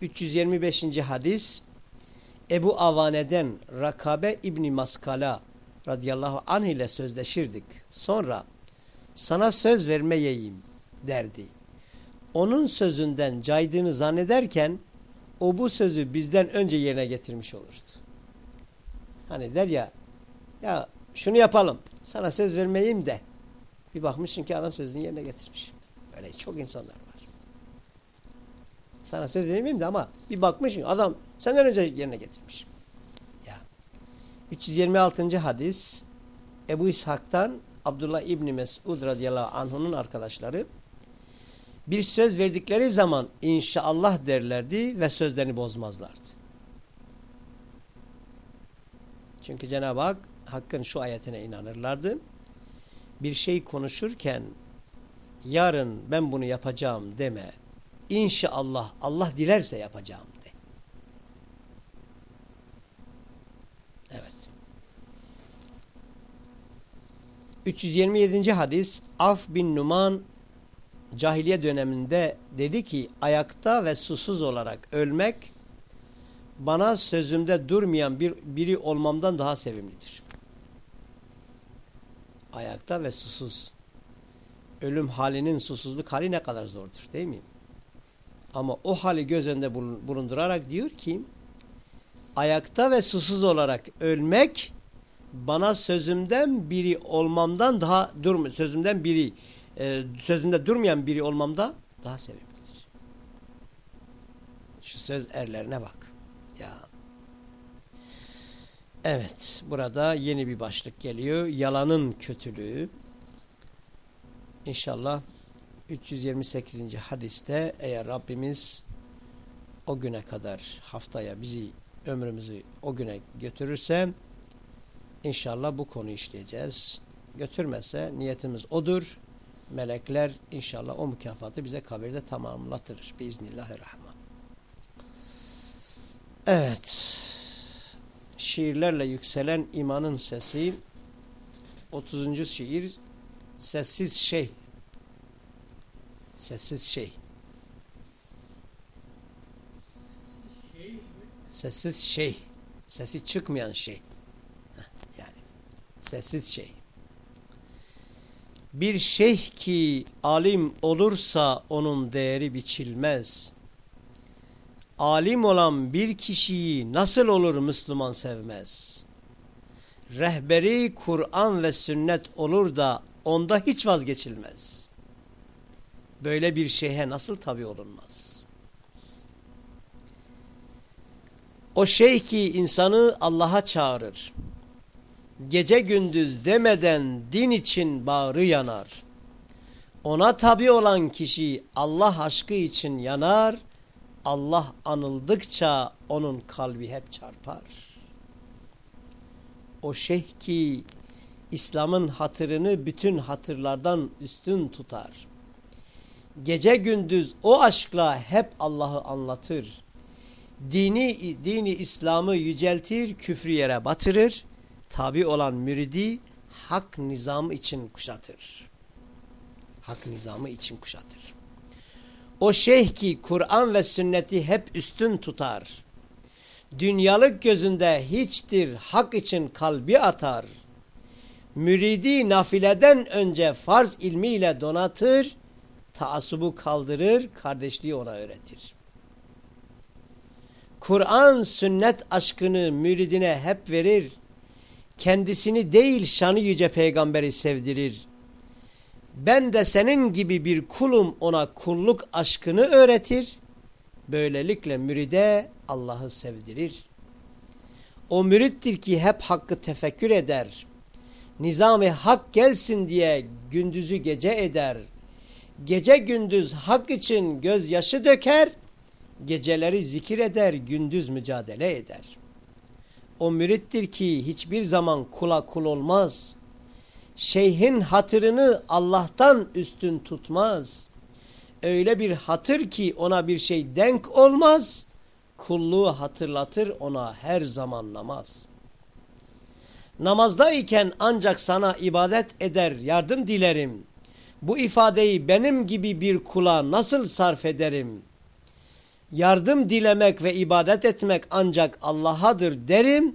325. hadis Ebu Avane'den Rakabe İbni Maskala radıyallahu anh ile sözleşirdik. Sonra sana söz vermeyeyim derdi. Onun sözünden caydığını zannederken o bu sözü bizden önce yerine getirmiş olurdu. Hani der ya ya şunu yapalım sana söz vermeyeyim de bir bakmışsın ki adam sözünü yerine getirmiş. Öyle çok insanlar. Sana söz vermeyeyim de ama bir bakmışsın adam senden önce yerine getirmiş. Ya. 326. hadis Ebu İshak'tan Abdullah İbni Mesud radıyallahu anh'unun arkadaşları bir söz verdikleri zaman inşallah derlerdi ve sözlerini bozmazlardı. Çünkü Cenab-ı Hak Hakk'ın şu ayetine inanırlardı. Bir şey konuşurken yarın ben bunu yapacağım deme. İnşallah Allah dilerse yapacağım de. Evet. 327. hadis Af bin Numan cahiliye döneminde dedi ki ayakta ve susuz olarak ölmek bana sözümde durmayan bir biri olmamdan daha sevimlidir. Ayakta ve susuz. Ölüm halinin susuzluk hali ne kadar zordur değil mi? Ama o hali göz önünde bulundurarak diyor ki ayakta ve susuz olarak ölmek bana sözümden biri olmamdan daha dur sözümden biri e, sözünde durmayan biri olmamda daha sevimlidir. Şu söz erlerine bak. Ya. Evet, burada yeni bir başlık geliyor. Yalanın kötülüğü. İnşallah 328. hadiste eğer Rabbimiz o güne kadar haftaya bizi ömrümüzü o güne götürürse inşallah bu konu işleyeceğiz. Götürmezse niyetimiz odur melekler inşallah o mükafatı bize kabirde tamamlatır. Biiznillahirrahman. Evet. Şiirlerle yükselen imanın sesi 30. şiir Sessiz Şey Sessiz Şey Sessiz Şey Sesi çıkmayan şey yani sessiz şey bir şeyh ki alim olursa onun değeri biçilmez. Alim olan bir kişiyi nasıl olur Müslüman sevmez? Rehberi Kur'an ve sünnet olur da onda hiç vazgeçilmez. Böyle bir şeyhe nasıl tabi olunmaz? O şey ki insanı Allah'a çağırır gece gündüz demeden din için bağrı yanar. Ona tabi olan kişi Allah aşkı için yanar. Allah anıldıkça onun kalbi hep çarpar. O şeyh ki İslam'ın hatırını bütün hatırlardan üstün tutar. Gece gündüz o aşkla hep Allah'ı anlatır. dini dini İslam'ı yüceltir, küfrü yere batırır. Tabi olan müridi hak nizamı için kuşatır. Hak nizamı için kuşatır. O şeyh ki Kur'an ve sünneti hep üstün tutar. Dünyalık gözünde hiçtir hak için kalbi atar. Müridi nafileden önce farz ilmiyle donatır, taassubu kaldırır, kardeşliği ona öğretir. Kur'an sünnet aşkını müridine hep verir. Kendisini değil şanı yüce peygamberi sevdirir. Ben de senin gibi bir kulum ona kulluk aşkını öğretir. Böylelikle müride Allah'ı sevdirir. O mürittir ki hep hakkı tefekkür eder. Nizam-ı hak gelsin diye gündüzü gece eder. Gece gündüz hak için gözyaşı döker geceleri zikir eder, gündüz mücadele eder. O mürittir ki hiçbir zaman kula kul olmaz. Şeyhin hatırını Allah'tan üstün tutmaz. Öyle bir hatır ki ona bir şey denk olmaz. Kulluğu hatırlatır ona her zaman namaz. Namazdayken ancak sana ibadet eder, yardım dilerim. Bu ifadeyi benim gibi bir kula nasıl sarf ederim?'' yardım dilemek ve ibadet etmek ancak Allah'adır derim.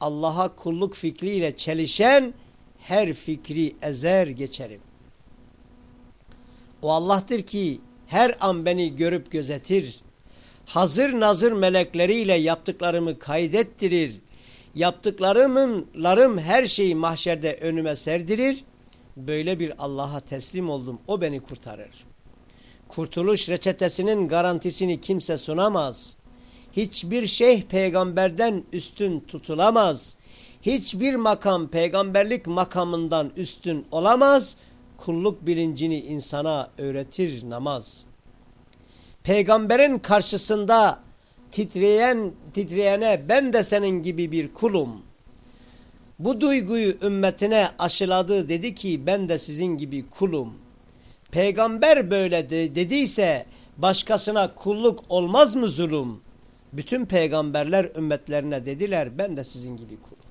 Allah'a kulluk fikriyle çelişen her fikri ezer geçerim. O Allah'tır ki her an beni görüp gözetir. Hazır nazır melekleriyle yaptıklarımı kaydettirir. Yaptıklarımın larım her şeyi mahşerde önüme serdirir. Böyle bir Allah'a teslim oldum. O beni kurtarır. Kurtuluş reçetesinin garantisini kimse sunamaz. Hiçbir şeyh peygamberden üstün tutulamaz. Hiçbir makam peygamberlik makamından üstün olamaz. Kulluk bilincini insana öğretir namaz. Peygamberin karşısında titreyen titreyene ben de senin gibi bir kulum. Bu duyguyu ümmetine aşıladı dedi ki ben de sizin gibi kulum. Peygamber böyle de, dediyse başkasına kulluk olmaz mı zulüm? Bütün peygamberler ümmetlerine dediler ben de sizin gibi kulum.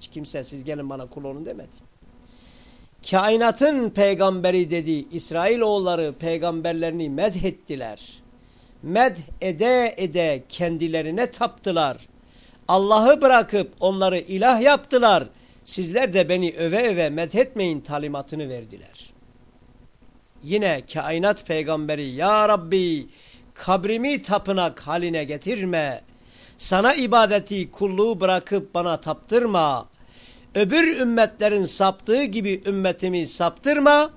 Hiç kimse siz gelin bana kul olun demedi. Kainatın peygamberi dedi İsrailoğulları peygamberlerini medhettiler. Med ede ede kendilerine taptılar. Allah'ı bırakıp onları ilah yaptılar. Sizler de beni öve öve medhetmeyin talimatını verdiler. Yine kainat peygamberi ya Rabbi kabrimi tapınak haline getirme. Sana ibadeti kulluğu bırakıp bana taptırma. Öbür ümmetlerin saptığı gibi ümmetimi saptırma.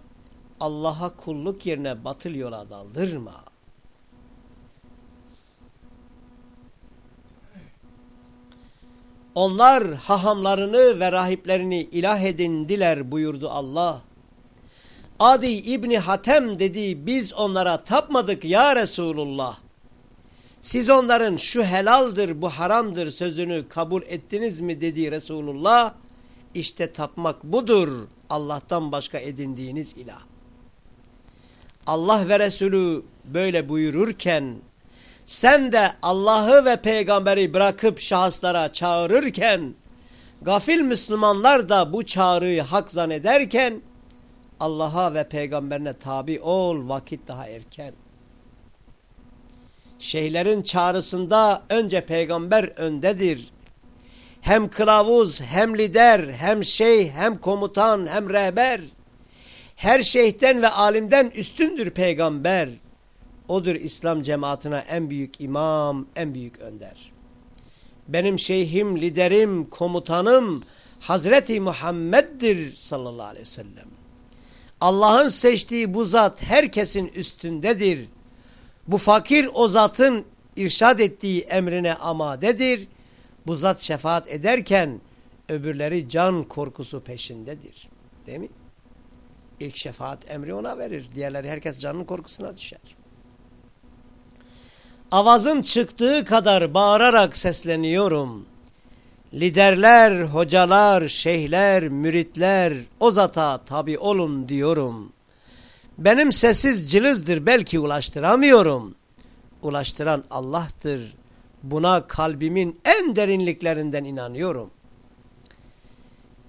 Allah'a kulluk yerine batıl yola daldırma. Onlar hahamlarını ve rahiplerini ilah edindiler buyurdu Allah. Adi İbni Hatem dedi biz onlara tapmadık ya Resulullah. Siz onların şu helaldir bu haramdır sözünü kabul ettiniz mi dedi Resulullah. İşte tapmak budur Allah'tan başka edindiğiniz ilah. Allah ve Resulü böyle buyururken sen de Allah'ı ve peygamberi bırakıp şahıslara çağırırken gafil Müslümanlar da bu çağrıyı hak zannederken Allah'a ve peygamberine tabi ol vakit daha erken. Şeylerin çağrısında önce peygamber öndedir. Hem kılavuz hem lider hem şeyh hem komutan hem rehber. Her şeyhten ve alimden üstündür peygamber. Odur İslam cemaatine en büyük imam, en büyük önder. Benim şeyhim, liderim, komutanım Hazreti Muhammed'dir sallallahu aleyhi ve sellem. Allah'ın seçtiği bu zat herkesin üstündedir. Bu fakir o zatın irşad ettiği emrine amadedir. Bu zat şefaat ederken öbürleri can korkusu peşindedir. Değil mi? İlk şefaat emri ona verir. Diğerleri herkes canın korkusuna düşer. Avazım çıktığı kadar bağırarak sesleniyorum. Liderler, hocalar, şeyhler, müritler o zata tabi olun diyorum. Benim sessiz cılızdır belki ulaştıramıyorum. Ulaştıran Allah'tır. Buna kalbimin en derinliklerinden inanıyorum.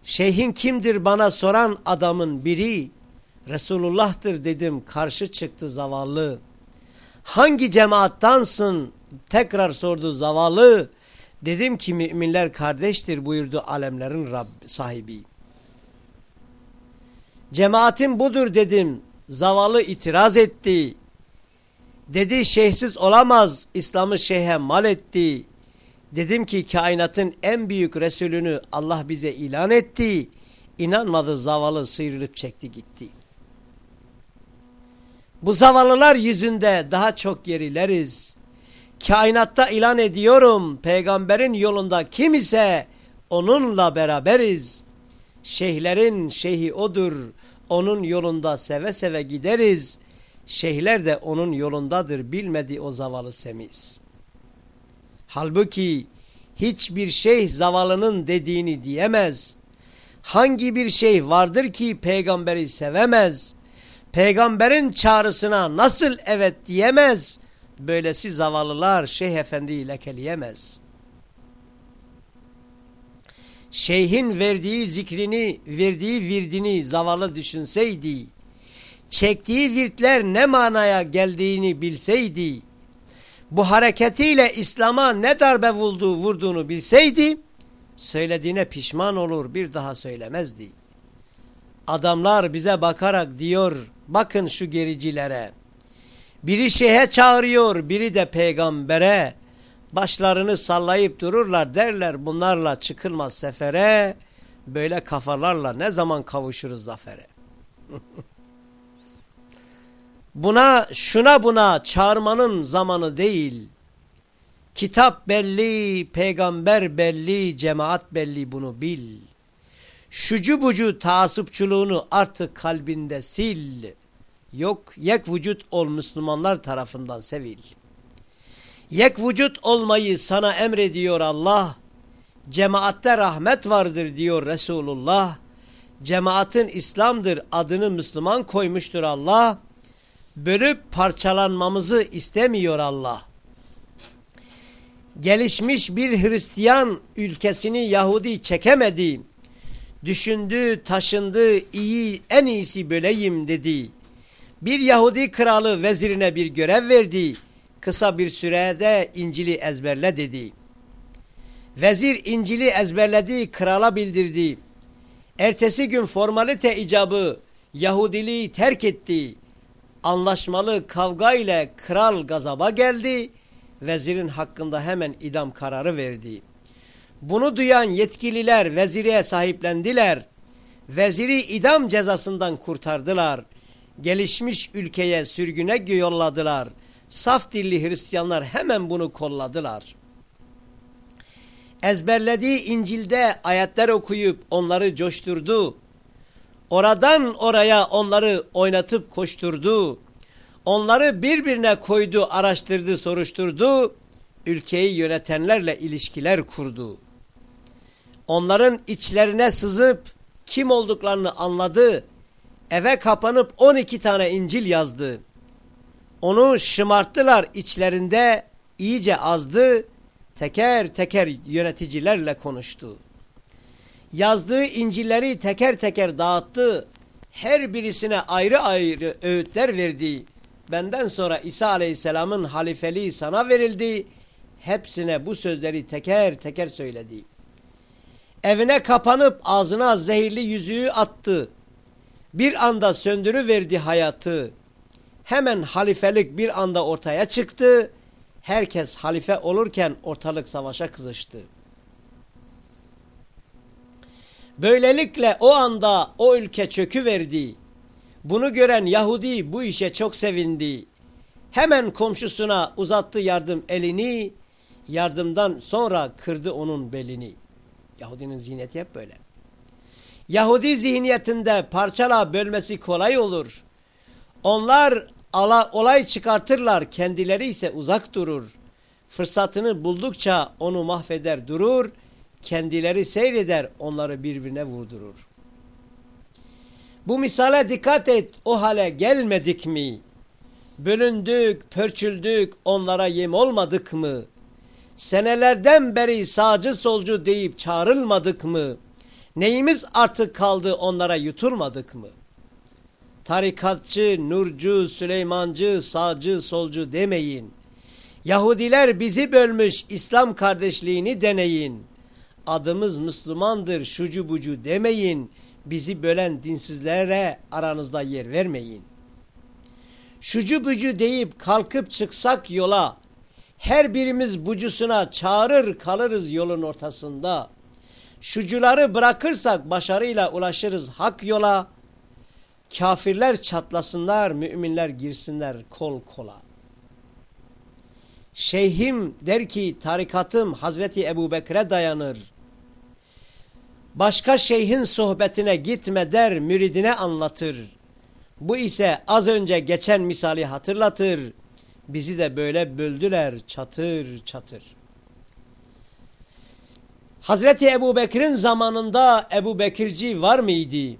Şeyhin kimdir bana soran adamın biri Resulullah'tır dedim karşı çıktı zavallı. Hangi cemaattansın tekrar sordu zavallı. Dedim ki müminler kardeştir buyurdu alemlerin Rab sahibi. Cemaatin budur dedim. Zavallı itiraz etti. Dedi şeyhsiz olamaz. İslam'ı şeyhe mal etti. Dedim ki kainatın en büyük Resulünü Allah bize ilan etti. İnanmadı zavallı sıyrılıp çekti gitti. Bu zavallılar yüzünde daha çok gerileriz. Kainatta ilan ediyorum peygamberin yolunda kim ise onunla beraberiz. Şeyhlerin şeyhi odur. Onun yolunda seve seve gideriz. Şeyhler de onun yolundadır bilmedi o zavallı semiz. Halbuki hiçbir şeyh zavallının dediğini diyemez. Hangi bir şeyh vardır ki peygamberi sevemez? Peygamberin çağrısına nasıl evet diyemez? Böylesi zavallılar şeyh efendiyi lekeleyemez. Şeyhin verdiği zikrini, verdiği virdini zavallı düşünseydi, çektiği virtler ne manaya geldiğini bilseydi, bu hareketiyle İslam'a ne darbe vurdu, vurduğunu bilseydi, söylediğine pişman olur bir daha söylemezdi. Adamlar bize bakarak diyor, bakın şu gericilere, biri şeyhe çağırıyor, biri de peygambere, başlarını sallayıp dururlar derler bunlarla çıkılmaz sefere, böyle kafalarla ne zaman kavuşuruz zafere. (laughs) buna şuna buna çağırmanın zamanı değil. Kitap belli, peygamber belli, cemaat belli bunu bil. Şucu bucu taasupçuluğunu artık kalbinde sil. Yok yek vücut ol Müslümanlar tarafından sevil. Yek vücut olmayı sana emrediyor Allah. Cemaatte rahmet vardır diyor Resulullah. Cemaatin İslam'dır adını Müslüman koymuştur Allah. Bölüp parçalanmamızı istemiyor Allah. Gelişmiş bir Hristiyan ülkesini Yahudi çekemedi. Düşündü, taşındı, iyi, en iyisi böleyim dedi. Bir Yahudi kralı vezirine bir görev verdi. Kısa bir sürede İncil'i ezberle dedi. Vezir İncil'i ezberledi, krala bildirdi. Ertesi gün formalite icabı Yahudiliği terk etti. Anlaşmalı kavga ile kral gazaba geldi. Vezirin hakkında hemen idam kararı verdi. Bunu duyan yetkililer vezire sahiplendiler. Veziri idam cezasından kurtardılar. Gelişmiş ülkeye sürgüne yolladılar. Saf dilli Hristiyanlar hemen bunu kolladılar. Ezberlediği İncil'de ayetler okuyup onları coşturdu. Oradan oraya onları oynatıp koşturdu. Onları birbirine koydu, araştırdı, soruşturdu. Ülkeyi yönetenlerle ilişkiler kurdu. Onların içlerine sızıp kim olduklarını anladı. Eve kapanıp 12 tane İncil yazdı. Onu şımarttılar içlerinde iyice azdı. Teker teker yöneticilerle konuştu. Yazdığı İncil'leri teker teker dağıttı. Her birisine ayrı ayrı öğütler verdi. Benden sonra İsa Aleyhisselam'ın halifeliği sana verildi. Hepsine bu sözleri teker teker söyledi. Evine kapanıp ağzına zehirli yüzüğü attı. Bir anda söndürüverdi hayatı. Hemen halifelik bir anda ortaya çıktı. Herkes halife olurken ortalık savaşa kızıştı. Böylelikle o anda o ülke çöküverdi. Bunu gören Yahudi bu işe çok sevindi. Hemen komşusuna uzattı yardım elini. Yardımdan sonra kırdı onun belini. Yahudinin zihniyeti hep böyle. Yahudi zihniyetinde parçala bölmesi kolay olur. Onlar ala, olay çıkartırlar, kendileri ise uzak durur. Fırsatını buldukça onu mahveder durur, kendileri seyreder, onları birbirine vurdurur. Bu misale dikkat et, o hale gelmedik mi? Bölündük, pörçüldük, onlara yem olmadık mı? Senelerden beri sağcı solcu deyip çağrılmadık mı? Neyimiz artık kaldı onlara yutulmadık mı? Tarikatçı, Nurcu, Süleymancı, sağcı, solcu demeyin. Yahudiler bizi bölmüş İslam kardeşliğini deneyin. Adımız Müslümandır şucu bucu demeyin. Bizi bölen dinsizlere aranızda yer vermeyin. Şucu bucu deyip kalkıp çıksak yola, her birimiz bucusuna çağırır kalırız yolun ortasında. Şucuları bırakırsak başarıyla ulaşırız hak yola. Kafirler çatlasınlar, müminler girsinler kol kola. Şeyhim der ki tarikatım Hazreti Ebu Bekir'e dayanır. Başka şeyhin sohbetine gitme der müridine anlatır. Bu ise az önce geçen misali hatırlatır. Bizi de böyle böldüler çatır çatır. Hazreti Ebu Bekir'in zamanında Ebu Bekirci var mıydı?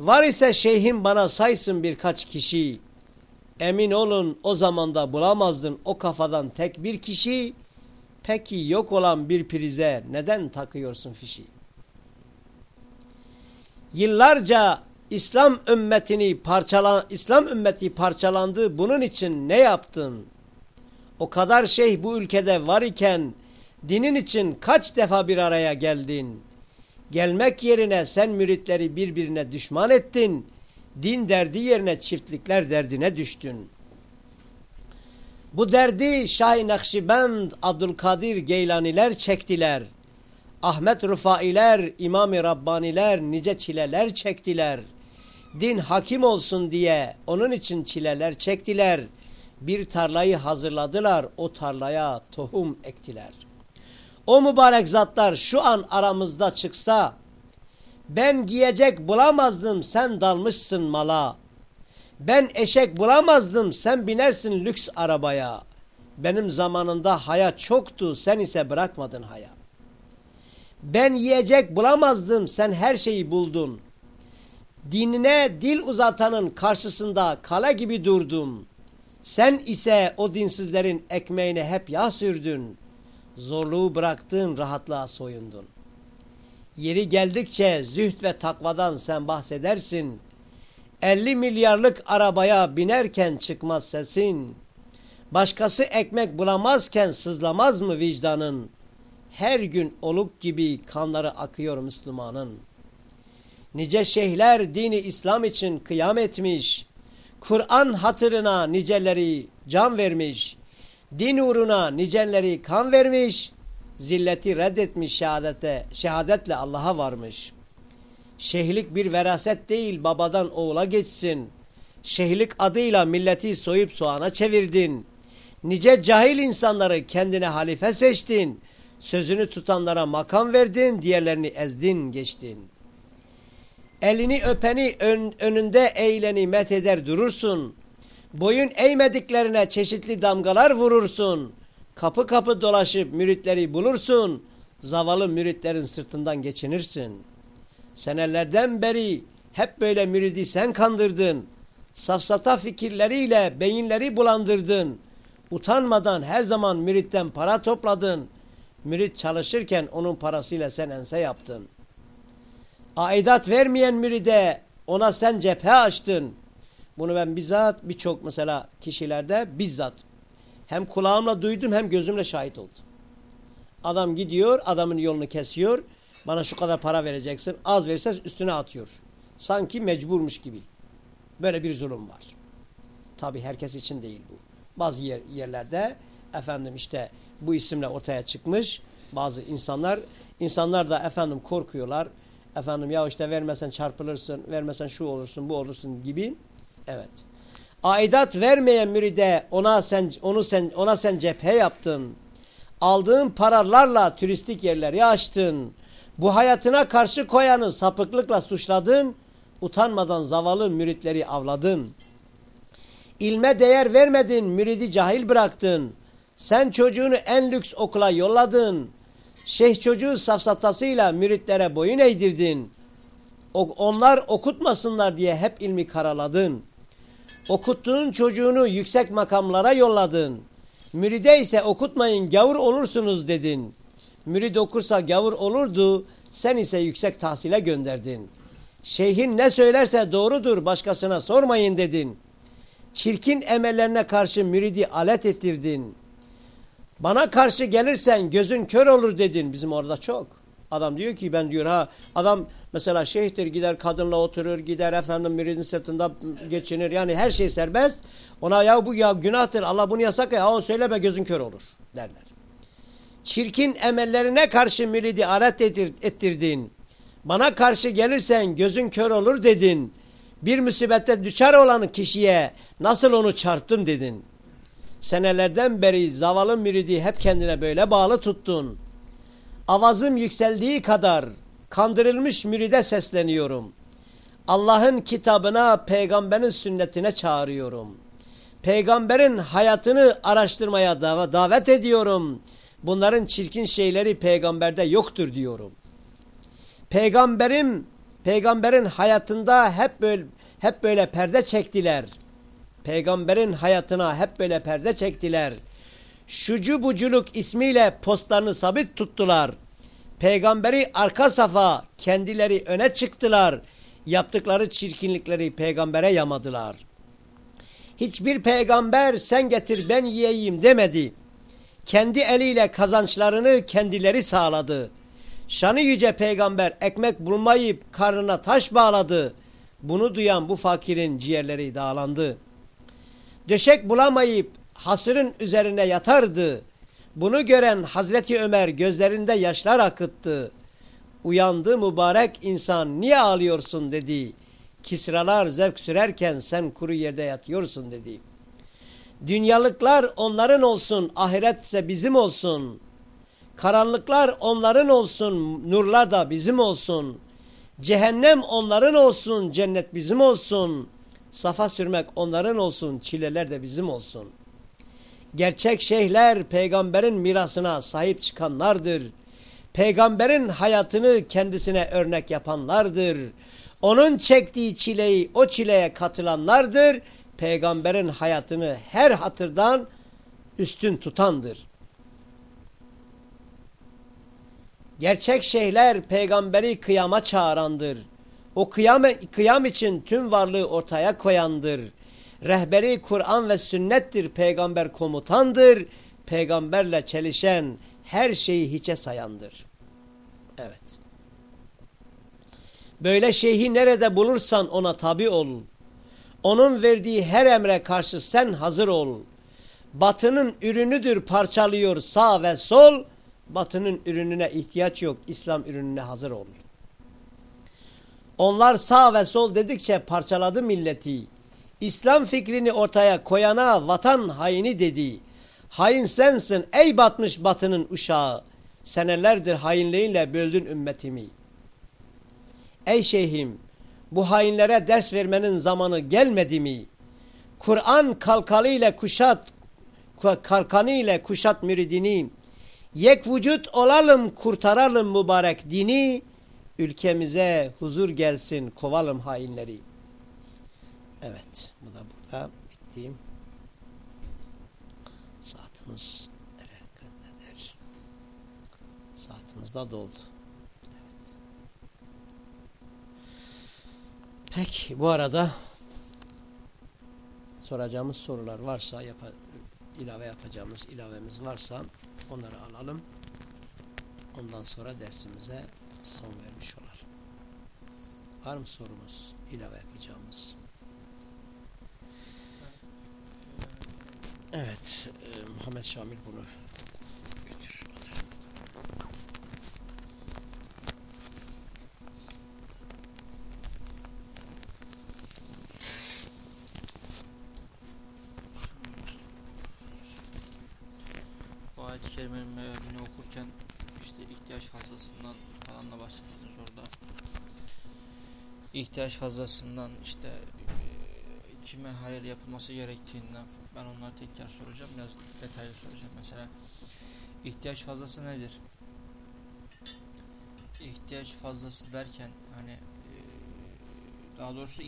Var ise şeyhim bana saysın birkaç kişi. Emin olun o zamanda bulamazdın o kafadan tek bir kişi. Peki yok olan bir prize neden takıyorsun fişi? Yıllarca İslam ümmetini parçalan İslam ümmeti parçalandı. Bunun için ne yaptın? O kadar şey bu ülkede var iken dinin için kaç defa bir araya geldin? Gelmek yerine sen müritleri birbirine düşman ettin. Din derdi yerine çiftlikler derdine düştün. Bu derdi Şah-ı Nakşibend, Abdülkadir Geylaniler çektiler. Ahmet Rufailer, İmam-ı Rabbaniler nice çileler çektiler. Din hakim olsun diye onun için çileler çektiler. Bir tarlayı hazırladılar, o tarlaya tohum ektiler. O mübarek zatlar şu an aramızda çıksa, ben giyecek bulamazdım sen dalmışsın mala. Ben eşek bulamazdım sen binersin lüks arabaya. Benim zamanında haya çoktu sen ise bırakmadın haya. Ben yiyecek bulamazdım sen her şeyi buldun. Dinine dil uzatanın karşısında kale gibi durdum. Sen ise o dinsizlerin ekmeğine hep yağ sürdün. Zorluğu bıraktın, rahatlığa soyundun. Yeri geldikçe zühd ve takvadan sen bahsedersin. 50 milyarlık arabaya binerken çıkmaz sesin. Başkası ekmek bulamazken sızlamaz mı vicdanın? Her gün oluk gibi kanları akıyor Müslümanın. Nice şeyhler dini İslam için kıyam etmiş. Kur'an hatırına niceleri can vermiş. Din uğruna niceleri kan vermiş. Zilleti reddetmiş şehadete, şehadetle Allah'a varmış. Şehlik bir veraset değil babadan oğula geçsin. Şehlik adıyla milleti soyup soğana çevirdin. Nice cahil insanları kendine halife seçtin. Sözünü tutanlara makam verdin, diğerlerini ezdin geçtin. Elini öpeni ön, önünde eğleni met eder durursun. Boyun eğmediklerine çeşitli damgalar vurursun. Kapı kapı dolaşıp müritleri bulursun. Zavallı müritlerin sırtından geçinirsin. Senelerden beri hep böyle müridi sen kandırdın. Safsata fikirleriyle beyinleri bulandırdın. Utanmadan her zaman müritten para topladın. Mürit çalışırken onun parasıyla sen ense yaptın. Aidat vermeyen müride ona sen cephe açtın. Bunu ben bizzat birçok mesela kişilerde bizzat hem kulağımla duydum hem gözümle şahit oldum. Adam gidiyor adamın yolunu kesiyor. Bana şu kadar para vereceksin. Az verirsen üstüne atıyor. Sanki mecburmuş gibi. Böyle bir zulüm var. Tabi herkes için değil bu. Bazı yer, yerlerde efendim işte bu isimle ortaya çıkmış. Bazı insanlar insanlar da efendim korkuyorlar. Efendim ya işte vermesen çarpılırsın, vermesen şu olursun, bu olursun gibi. Evet. Aidat vermeyen müride ona sen onu sen ona sen cephe yaptın. Aldığın paralarla turistik yerleri açtın. Bu hayatına karşı koyanı sapıklıkla suçladın. Utanmadan zavallı müritleri avladın. İlme değer vermedin, müridi cahil bıraktın. Sen çocuğunu en lüks okula yolladın. Şeyh çocuğu safsatasıyla müritlere boyun eğdirdin. Onlar okutmasınlar diye hep ilmi karaladın. Okuttuğun çocuğunu yüksek makamlara yolladın. Müride ise okutmayın gavur olursunuz dedin. Mürid okursa gavur olurdu. Sen ise yüksek tahsile gönderdin. Şeyhin ne söylerse doğrudur başkasına sormayın dedin. Çirkin emellerine karşı müridi alet ettirdin. Bana karşı gelirsen gözün kör olur dedin. Bizim orada çok. Adam diyor ki ben diyor ha adam mesela şeyhtir gider kadınla oturur gider efendim müridin sırtında geçinir yani her şey serbest. Ona ya bu ya günahtır Allah bunu yasak ya o söyleme gözün kör olur derler. Çirkin emellerine karşı müridi alet ettirdin. Bana karşı gelirsen gözün kör olur dedin. Bir musibette düşer olan kişiye nasıl onu çarptım dedin. Senelerden beri zavallı müridi hep kendine böyle bağlı tuttun. Avazım yükseldiği kadar kandırılmış müride sesleniyorum. Allah'ın kitabına, peygamberin sünnetine çağırıyorum. Peygamberin hayatını araştırmaya davet ediyorum. Bunların çirkin şeyleri peygamberde yoktur diyorum. Peygamberim peygamberin hayatında hep böyle hep böyle perde çektiler. Peygamberin hayatına hep böyle perde çektiler. Şucu buculuk ismiyle postlarını sabit tuttular. Peygamberi arka safa kendileri öne çıktılar. Yaptıkları çirkinlikleri peygambere yamadılar. Hiçbir peygamber sen getir ben yiyeyim demedi. Kendi eliyle kazançlarını kendileri sağladı. Şanı yüce peygamber ekmek bulmayıp karnına taş bağladı. Bunu duyan bu fakirin ciğerleri dağlandı. Döşek bulamayıp hasırın üzerine yatardı. Bunu gören Hazreti Ömer gözlerinde yaşlar akıttı. Uyandı mübarek insan niye ağlıyorsun dedi. Kisralar zevk sürerken sen kuru yerde yatıyorsun dedi. Dünyalıklar onların olsun, ahiretse bizim olsun. Karanlıklar onların olsun, nurlar da bizim olsun. Cehennem onların olsun, cennet bizim olsun. Safa sürmek onların olsun, çileler de bizim olsun. Gerçek şeyhler peygamberin mirasına sahip çıkanlardır. Peygamberin hayatını kendisine örnek yapanlardır. Onun çektiği çileyi o çileye katılanlardır. Peygamberin hayatını her hatırdan üstün tutandır. Gerçek şeyler peygamberi kıyama çağırandır. O kıyam, kıyam için tüm varlığı ortaya koyandır. Rehberi Kur'an ve sünnettir, peygamber komutandır. Peygamberle çelişen her şeyi hiçe sayandır. Evet. Böyle şeyhi nerede bulursan ona tabi ol. Onun verdiği her emre karşı sen hazır ol. Batının ürünüdür parçalıyor sağ ve sol. Batının ürününe ihtiyaç yok. İslam ürününe hazır ol. Onlar sağ ve sol dedikçe parçaladı milleti. İslam fikrini ortaya koyana vatan haini dedi. Hain sensin ey batmış batının uşağı. Senelerdir hainliğinle böldün ümmetimi. Ey şeyhim bu hainlere ders vermenin zamanı gelmedi mi? Kur'an kalkanıyla kuşat, kalkanıyla kuşat müridini. Yek vücut olalım kurtaralım mübarek dini. Ülkemize huzur gelsin kovalım hainleri. Evet bu da burada bittiğim saatimiz nedir? Saatimiz da doldu. Evet. Peki bu arada soracağımız sorular varsa yap ilave yapacağımız ilavemiz varsa onları alalım. Ondan sonra dersimize son vermiş olalım. Var mı sorumuz? ilave yapacağımız? Evet, e, Muhammed Şamil bunu götür. Bu ayet-i kerimenin okurken işte ihtiyaç fazlasından falanla bahsediyoruz orada. İhtiyaç fazlasından işte e, kime hayır yapılması gerektiğinden ben onları tekrar soracağım. Biraz detaylı soracağım. Mesela ihtiyaç fazlası nedir? İhtiyaç fazlası derken hani e, daha doğrusu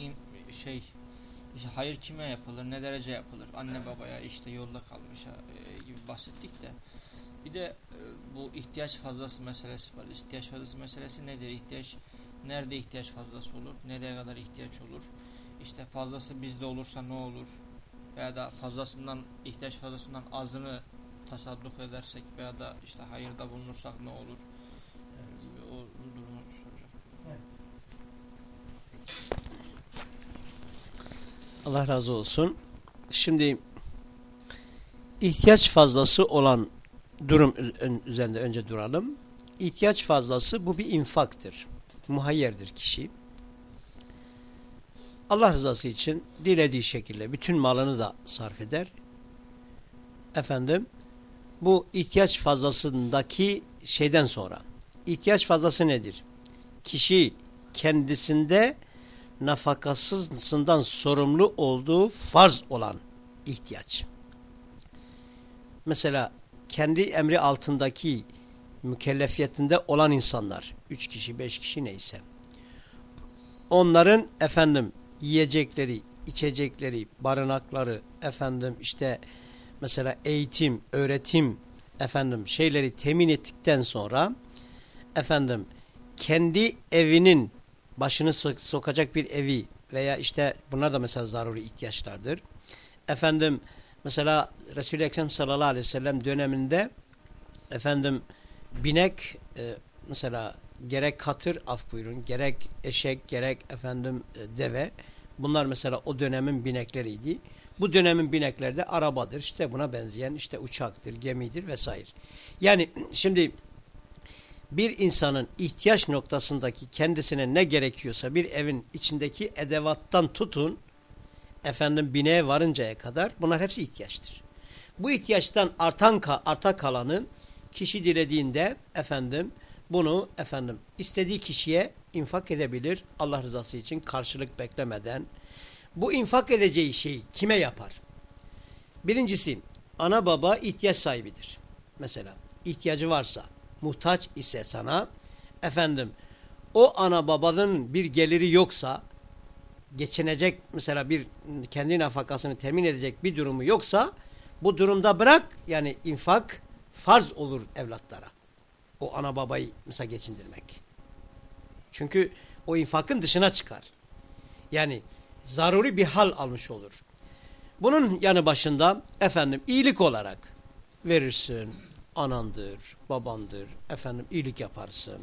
şey işte hayır kime yapılır, ne derece yapılır? Anne babaya, işte yolda kalmışa e, gibi bahsettik de. Bir de e, bu ihtiyaç fazlası meselesi var. İhtiyaç fazlası meselesi nedir? İhtiyaç nerede ihtiyaç fazlası olur? Nereye kadar ihtiyaç olur? İşte fazlası bizde olursa ne olur? Veya da fazlasından ihtiyaç fazlasından azını tasadduk edersek veya da işte hayırda bulunursak ne olur? Evet. O durumu soracağım. Evet. Allah razı olsun. Şimdi ihtiyaç fazlası olan durum üzerinde önce duralım. İhtiyaç fazlası bu bir infaktır. Muhayyerdir kişi. Allah rızası için dilediği şekilde bütün malını da sarf eder. Efendim bu ihtiyaç fazlasındaki şeyden sonra ihtiyaç fazlası nedir? Kişi kendisinde nafakasından sorumlu olduğu farz olan ihtiyaç. Mesela kendi emri altındaki mükellefiyetinde olan insanlar, üç kişi, beş kişi neyse, onların efendim yiyecekleri, içecekleri, barınakları, efendim işte mesela eğitim, öğretim, efendim şeyleri temin ettikten sonra efendim kendi evinin başını sokacak bir evi veya işte bunlar da mesela zaruri ihtiyaçlardır. Efendim mesela Resul-i Ekrem sallallahu aleyhi ve sellem döneminde efendim binek e, mesela gerek katır af buyurun gerek eşek gerek efendim e, deve bunlar mesela o dönemin binekleriydi. Bu dönemin binekleri de arabadır işte buna benzeyen işte uçaktır gemidir vesaire. Yani şimdi bir insanın ihtiyaç noktasındaki kendisine ne gerekiyorsa bir evin içindeki edevattan tutun efendim bineğe varıncaya kadar bunlar hepsi ihtiyaçtır. Bu ihtiyaçtan artan arta kalanı kişi dilediğinde efendim bunu efendim istediği kişiye infak edebilir Allah rızası için karşılık beklemeden. Bu infak edeceği şeyi kime yapar? Birincisi ana baba ihtiyaç sahibidir. Mesela ihtiyacı varsa muhtaç ise sana efendim o ana babanın bir geliri yoksa geçinecek mesela bir kendi nafakasını temin edecek bir durumu yoksa bu durumda bırak yani infak farz olur evlatlara. O ana babayı mesela geçindirmek. Çünkü o infakın dışına çıkar. Yani zaruri bir hal almış olur. Bunun yanı başında efendim iyilik olarak verirsin, anandır, babandır, efendim iyilik yaparsın,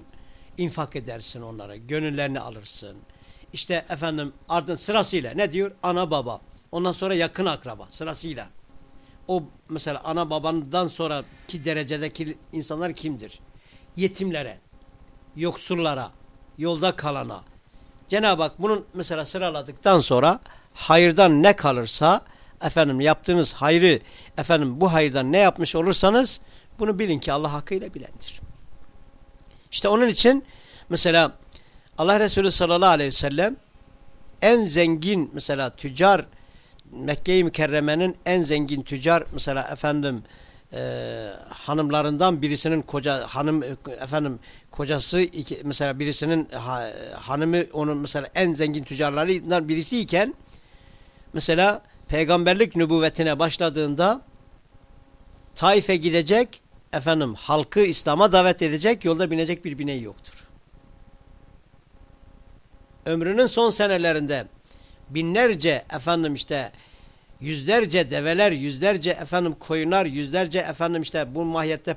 infak edersin onlara, gönüllerini alırsın. İşte efendim ardın sırasıyla ne diyor? Ana baba. Ondan sonra yakın akraba sırasıyla. O mesela ana babandan sonraki derecedeki insanlar kimdir? Yetimlere, yoksullara, yolda kalana. Cenab-ı Hak bunun mesela sıraladıktan sonra hayırdan ne kalırsa efendim yaptığınız hayrı efendim bu hayırdan ne yapmış olursanız bunu bilin ki Allah hakkıyla bilendir. İşte onun için mesela Allah Resulü sallallahu aleyhi ve sellem en zengin mesela tüccar Mekke-i Mükerreme'nin en zengin tüccar mesela efendim e, hanımlarından birisinin koca hanım efendim kocası iki, mesela birisinin ha, hanımı onun mesela en zengin tüccarlarından birisiyken mesela peygamberlik nübüvvetine başladığında Taif'e gidecek efendim halkı İslam'a davet edecek yolda binecek bir bineği yoktur. Ömrünün son senelerinde binlerce efendim işte yüzlerce develer, yüzlerce efendim koyunlar, yüzlerce efendim işte bu mahiyette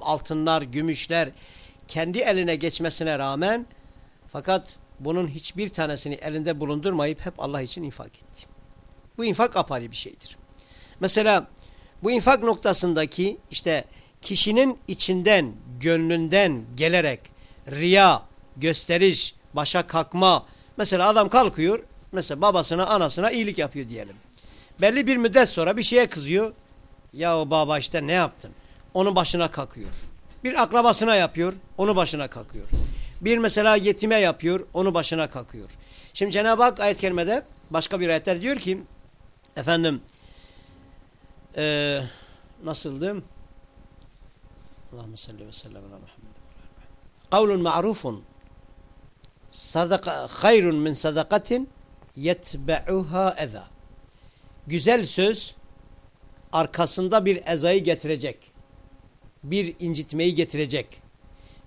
altınlar, gümüşler kendi eline geçmesine rağmen fakat bunun hiçbir tanesini elinde bulundurmayıp hep Allah için infak etti. Bu infak apayrı bir şeydir. Mesela bu infak noktasındaki işte kişinin içinden, gönlünden gelerek riya, gösteriş, başa kalkma. Mesela adam kalkıyor, mesela babasına, anasına iyilik yapıyor diyelim. Belli bir müddet sonra bir şeye kızıyor. Ya baba işte ne yaptın? Onun başına kalkıyor. Bir akrabasına yapıyor, onu başına kalkıyor. Bir mesela yetime yapıyor, onu başına kalkıyor. Şimdi Cenab-ı Hak ayet-i kerimede başka bir ayetler diyor ki efendim e, nasıldı? Allahümme salli ve sellem ala Muhammed. Kavlun ma'rufun sadaka hayrun min sadakatin yetbe'uha eza. Güzel söz arkasında bir ezayı getirecek. Bir incitmeyi getirecek.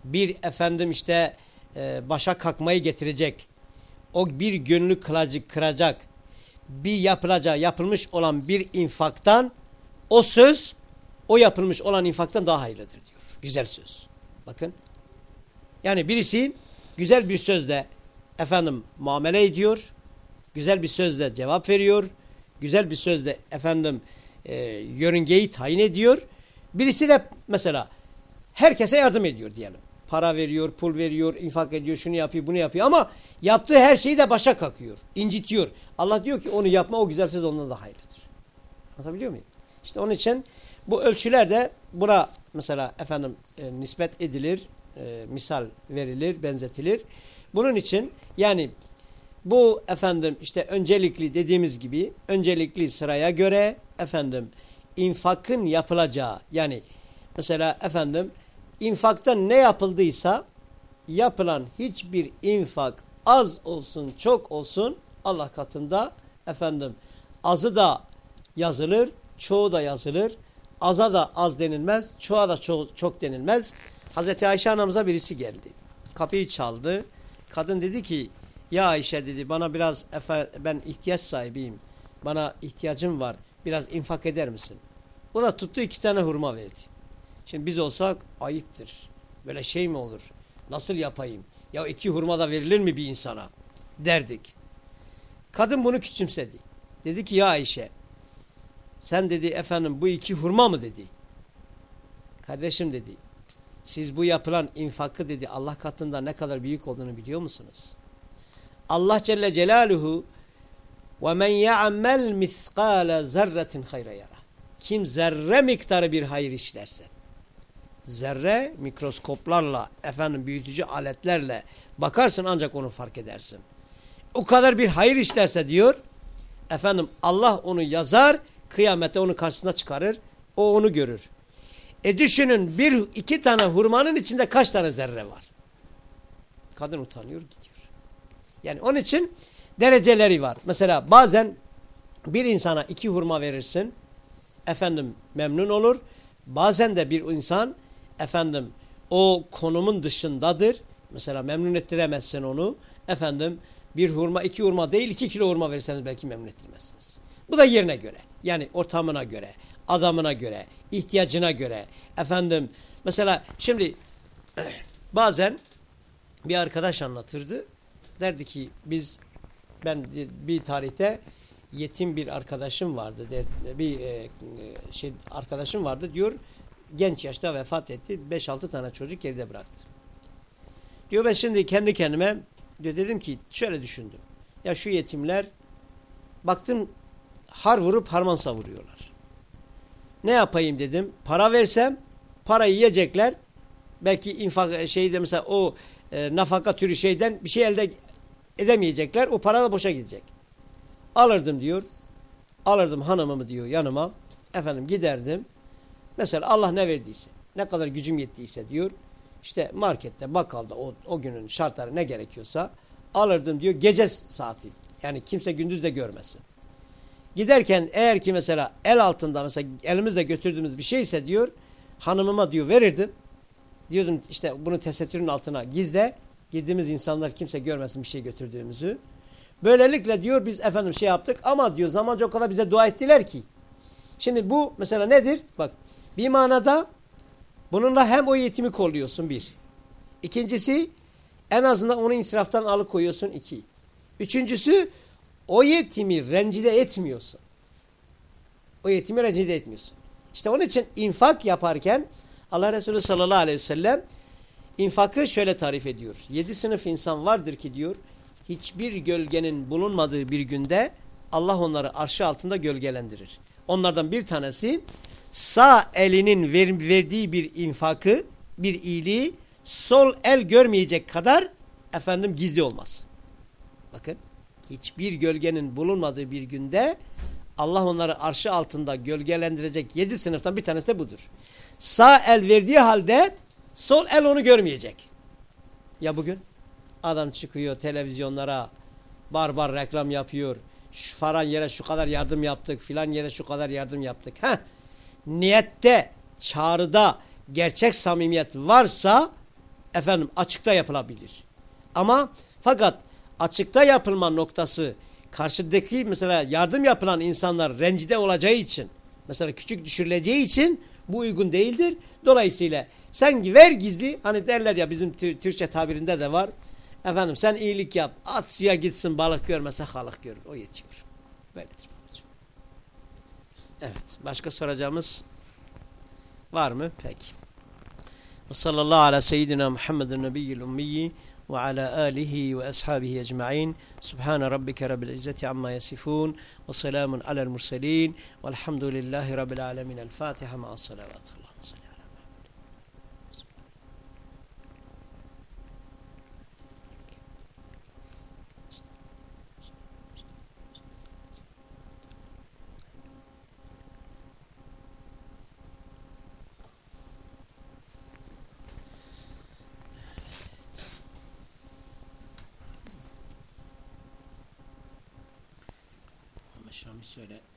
Bir efendim işte e, başa kalkmayı getirecek. O bir gönlü kılacak, kıracak. Bir yapılacak, yapılmış olan bir infaktan o söz o yapılmış olan infaktan daha hayırlıdır diyor. Güzel söz. Bakın. Yani birisi güzel bir sözle efendim muamele ediyor. Güzel bir sözle cevap veriyor. Güzel bir sözle efendim e, yörüngeyi tayin ediyor. Birisi de mesela herkese yardım ediyor diyelim. Para veriyor, pul veriyor, infak ediyor, şunu yapıyor, bunu yapıyor ama yaptığı her şeyi de başa kakıyor, incitiyor. Allah diyor ki onu yapma o güzel söz ondan daha hayırlıdır. Anlatabiliyor muyum? İşte onun için bu ölçüler de buna mesela efendim e, nispet edilir, e, misal verilir, benzetilir. Bunun için yani bu efendim işte öncelikli dediğimiz gibi öncelikli sıraya göre efendim infakın yapılacağı yani mesela efendim infakta ne yapıldıysa yapılan hiçbir infak az olsun çok olsun Allah katında efendim azı da yazılır çoğu da yazılır aza da az denilmez çoğa da çok, çok denilmez Hazreti Ayşe anamıza birisi geldi kapıyı çaldı kadın dedi ki ya Ayşe dedi bana biraz efe, ben ihtiyaç sahibiyim. Bana ihtiyacım var. Biraz infak eder misin? O da tuttu iki tane hurma verdi. Şimdi biz olsak ayıptır. Böyle şey mi olur? Nasıl yapayım? Ya iki hurma da verilir mi bir insana? Derdik. Kadın bunu küçümsedi. Dedi ki ya Ayşe sen dedi efendim bu iki hurma mı dedi. Kardeşim dedi. Siz bu yapılan infakı dedi Allah katında ne kadar büyük olduğunu biliyor musunuz? Allah Celle Celaluhu men ya'mel miskale zerretin hayra yara. Kim zerre miktarı bir hayır işlerse. Zerre mikroskoplarla, efendim büyütücü aletlerle bakarsın ancak onu fark edersin. O kadar bir hayır işlerse diyor, efendim Allah onu yazar, kıyamette onu karşısına çıkarır, o onu görür. E düşünün bir iki tane hurmanın içinde kaç tane zerre var? Kadın utanıyor gidiyor. Yani onun için dereceleri var. Mesela bazen bir insana iki hurma verirsin. Efendim memnun olur. Bazen de bir insan efendim o konumun dışındadır. Mesela memnun ettiremezsin onu. Efendim bir hurma iki hurma değil iki kilo hurma verirseniz belki memnun ettirmezsiniz. Bu da yerine göre. Yani ortamına göre, adamına göre, ihtiyacına göre. Efendim mesela şimdi (clears throat) bazen bir arkadaş anlatırdı. Derdi ki biz ben bir tarihte yetim bir arkadaşım vardı. Bir e, şey arkadaşım vardı diyor. Genç yaşta vefat etti. 5-6 tane çocuk geride bıraktı. Diyor ben şimdi kendi kendime diyor dedim ki şöyle düşündüm. Ya şu yetimler baktım har vurup harman savuruyorlar. Ne yapayım dedim. Para versem parayı yiyecekler. Belki infak şeyde mesela o e, nafaka türü şeyden bir şey elde edemeyecekler. O para da boşa gidecek. Alırdım diyor. Alırdım hanımımı diyor yanıma. Efendim giderdim. Mesela Allah ne verdiyse, ne kadar gücüm yettiyse diyor. İşte markette, bakkalda o, o günün şartları ne gerekiyorsa alırdım diyor gece saati. Yani kimse gündüz de görmesin. Giderken eğer ki mesela el altında mesela elimizle götürdüğümüz bir şeyse diyor hanımıma diyor verirdim. Diyordum işte bunu tesettürün altına gizle. Girdiğimiz insanlar kimse görmesin bir şey götürdüğümüzü. Böylelikle diyor biz efendim şey yaptık ama diyor zamanca o kadar bize dua ettiler ki. Şimdi bu mesela nedir? Bak bir manada bununla hem o yetimi kolluyorsun bir. İkincisi en azından onu israftan alıkoyuyorsun iki. Üçüncüsü o yetimi rencide etmiyorsun. O yetimi rencide etmiyorsun. İşte onun için infak yaparken Allah Resulü sallallahu aleyhi ve sellem infakı şöyle tarif ediyor. Yedi sınıf insan vardır ki diyor hiçbir gölgenin bulunmadığı bir günde Allah onları arşı altında gölgelendirir. Onlardan bir tanesi sağ elinin ver, verdiği bir infakı, bir iyiliği sol el görmeyecek kadar efendim gizli olmaz. Bakın hiçbir gölgenin bulunmadığı bir günde Allah onları arşı altında gölgelendirecek yedi sınıftan bir tanesi de budur. Sağ el verdiği halde sol el onu görmeyecek. Ya bugün adam çıkıyor televizyonlara barbar reklam yapıyor. Şu falan yere şu kadar yardım yaptık, filan yere şu kadar yardım yaptık. Heh. Niyette, çağrıda gerçek samimiyet varsa efendim açıkta yapılabilir. Ama fakat açıkta yapılma noktası karşıdaki mesela yardım yapılan insanlar rencide olacağı için mesela küçük düşürüleceği için bu uygun değildir. Dolayısıyla sen ver gizli hani derler ya bizim Türkçe tabirinde de var. Efendim sen iyilik yap. At suya gitsin balık görmese halık görür. O yetiyor. Böyledir. Evet. Başka soracağımız var mı? Peki. Sallallahu ala seyyidina Muhammedun nebiyyil ummiyi وعلى آله وأصحابه أجمعين. سبحان ربك رب العزة عما يصفون وسلام على المرسلين والحمد لله رب العالمين. الفاتحة مع الصلوات. Fatiha ma'as salavatullah. Şamil söyle.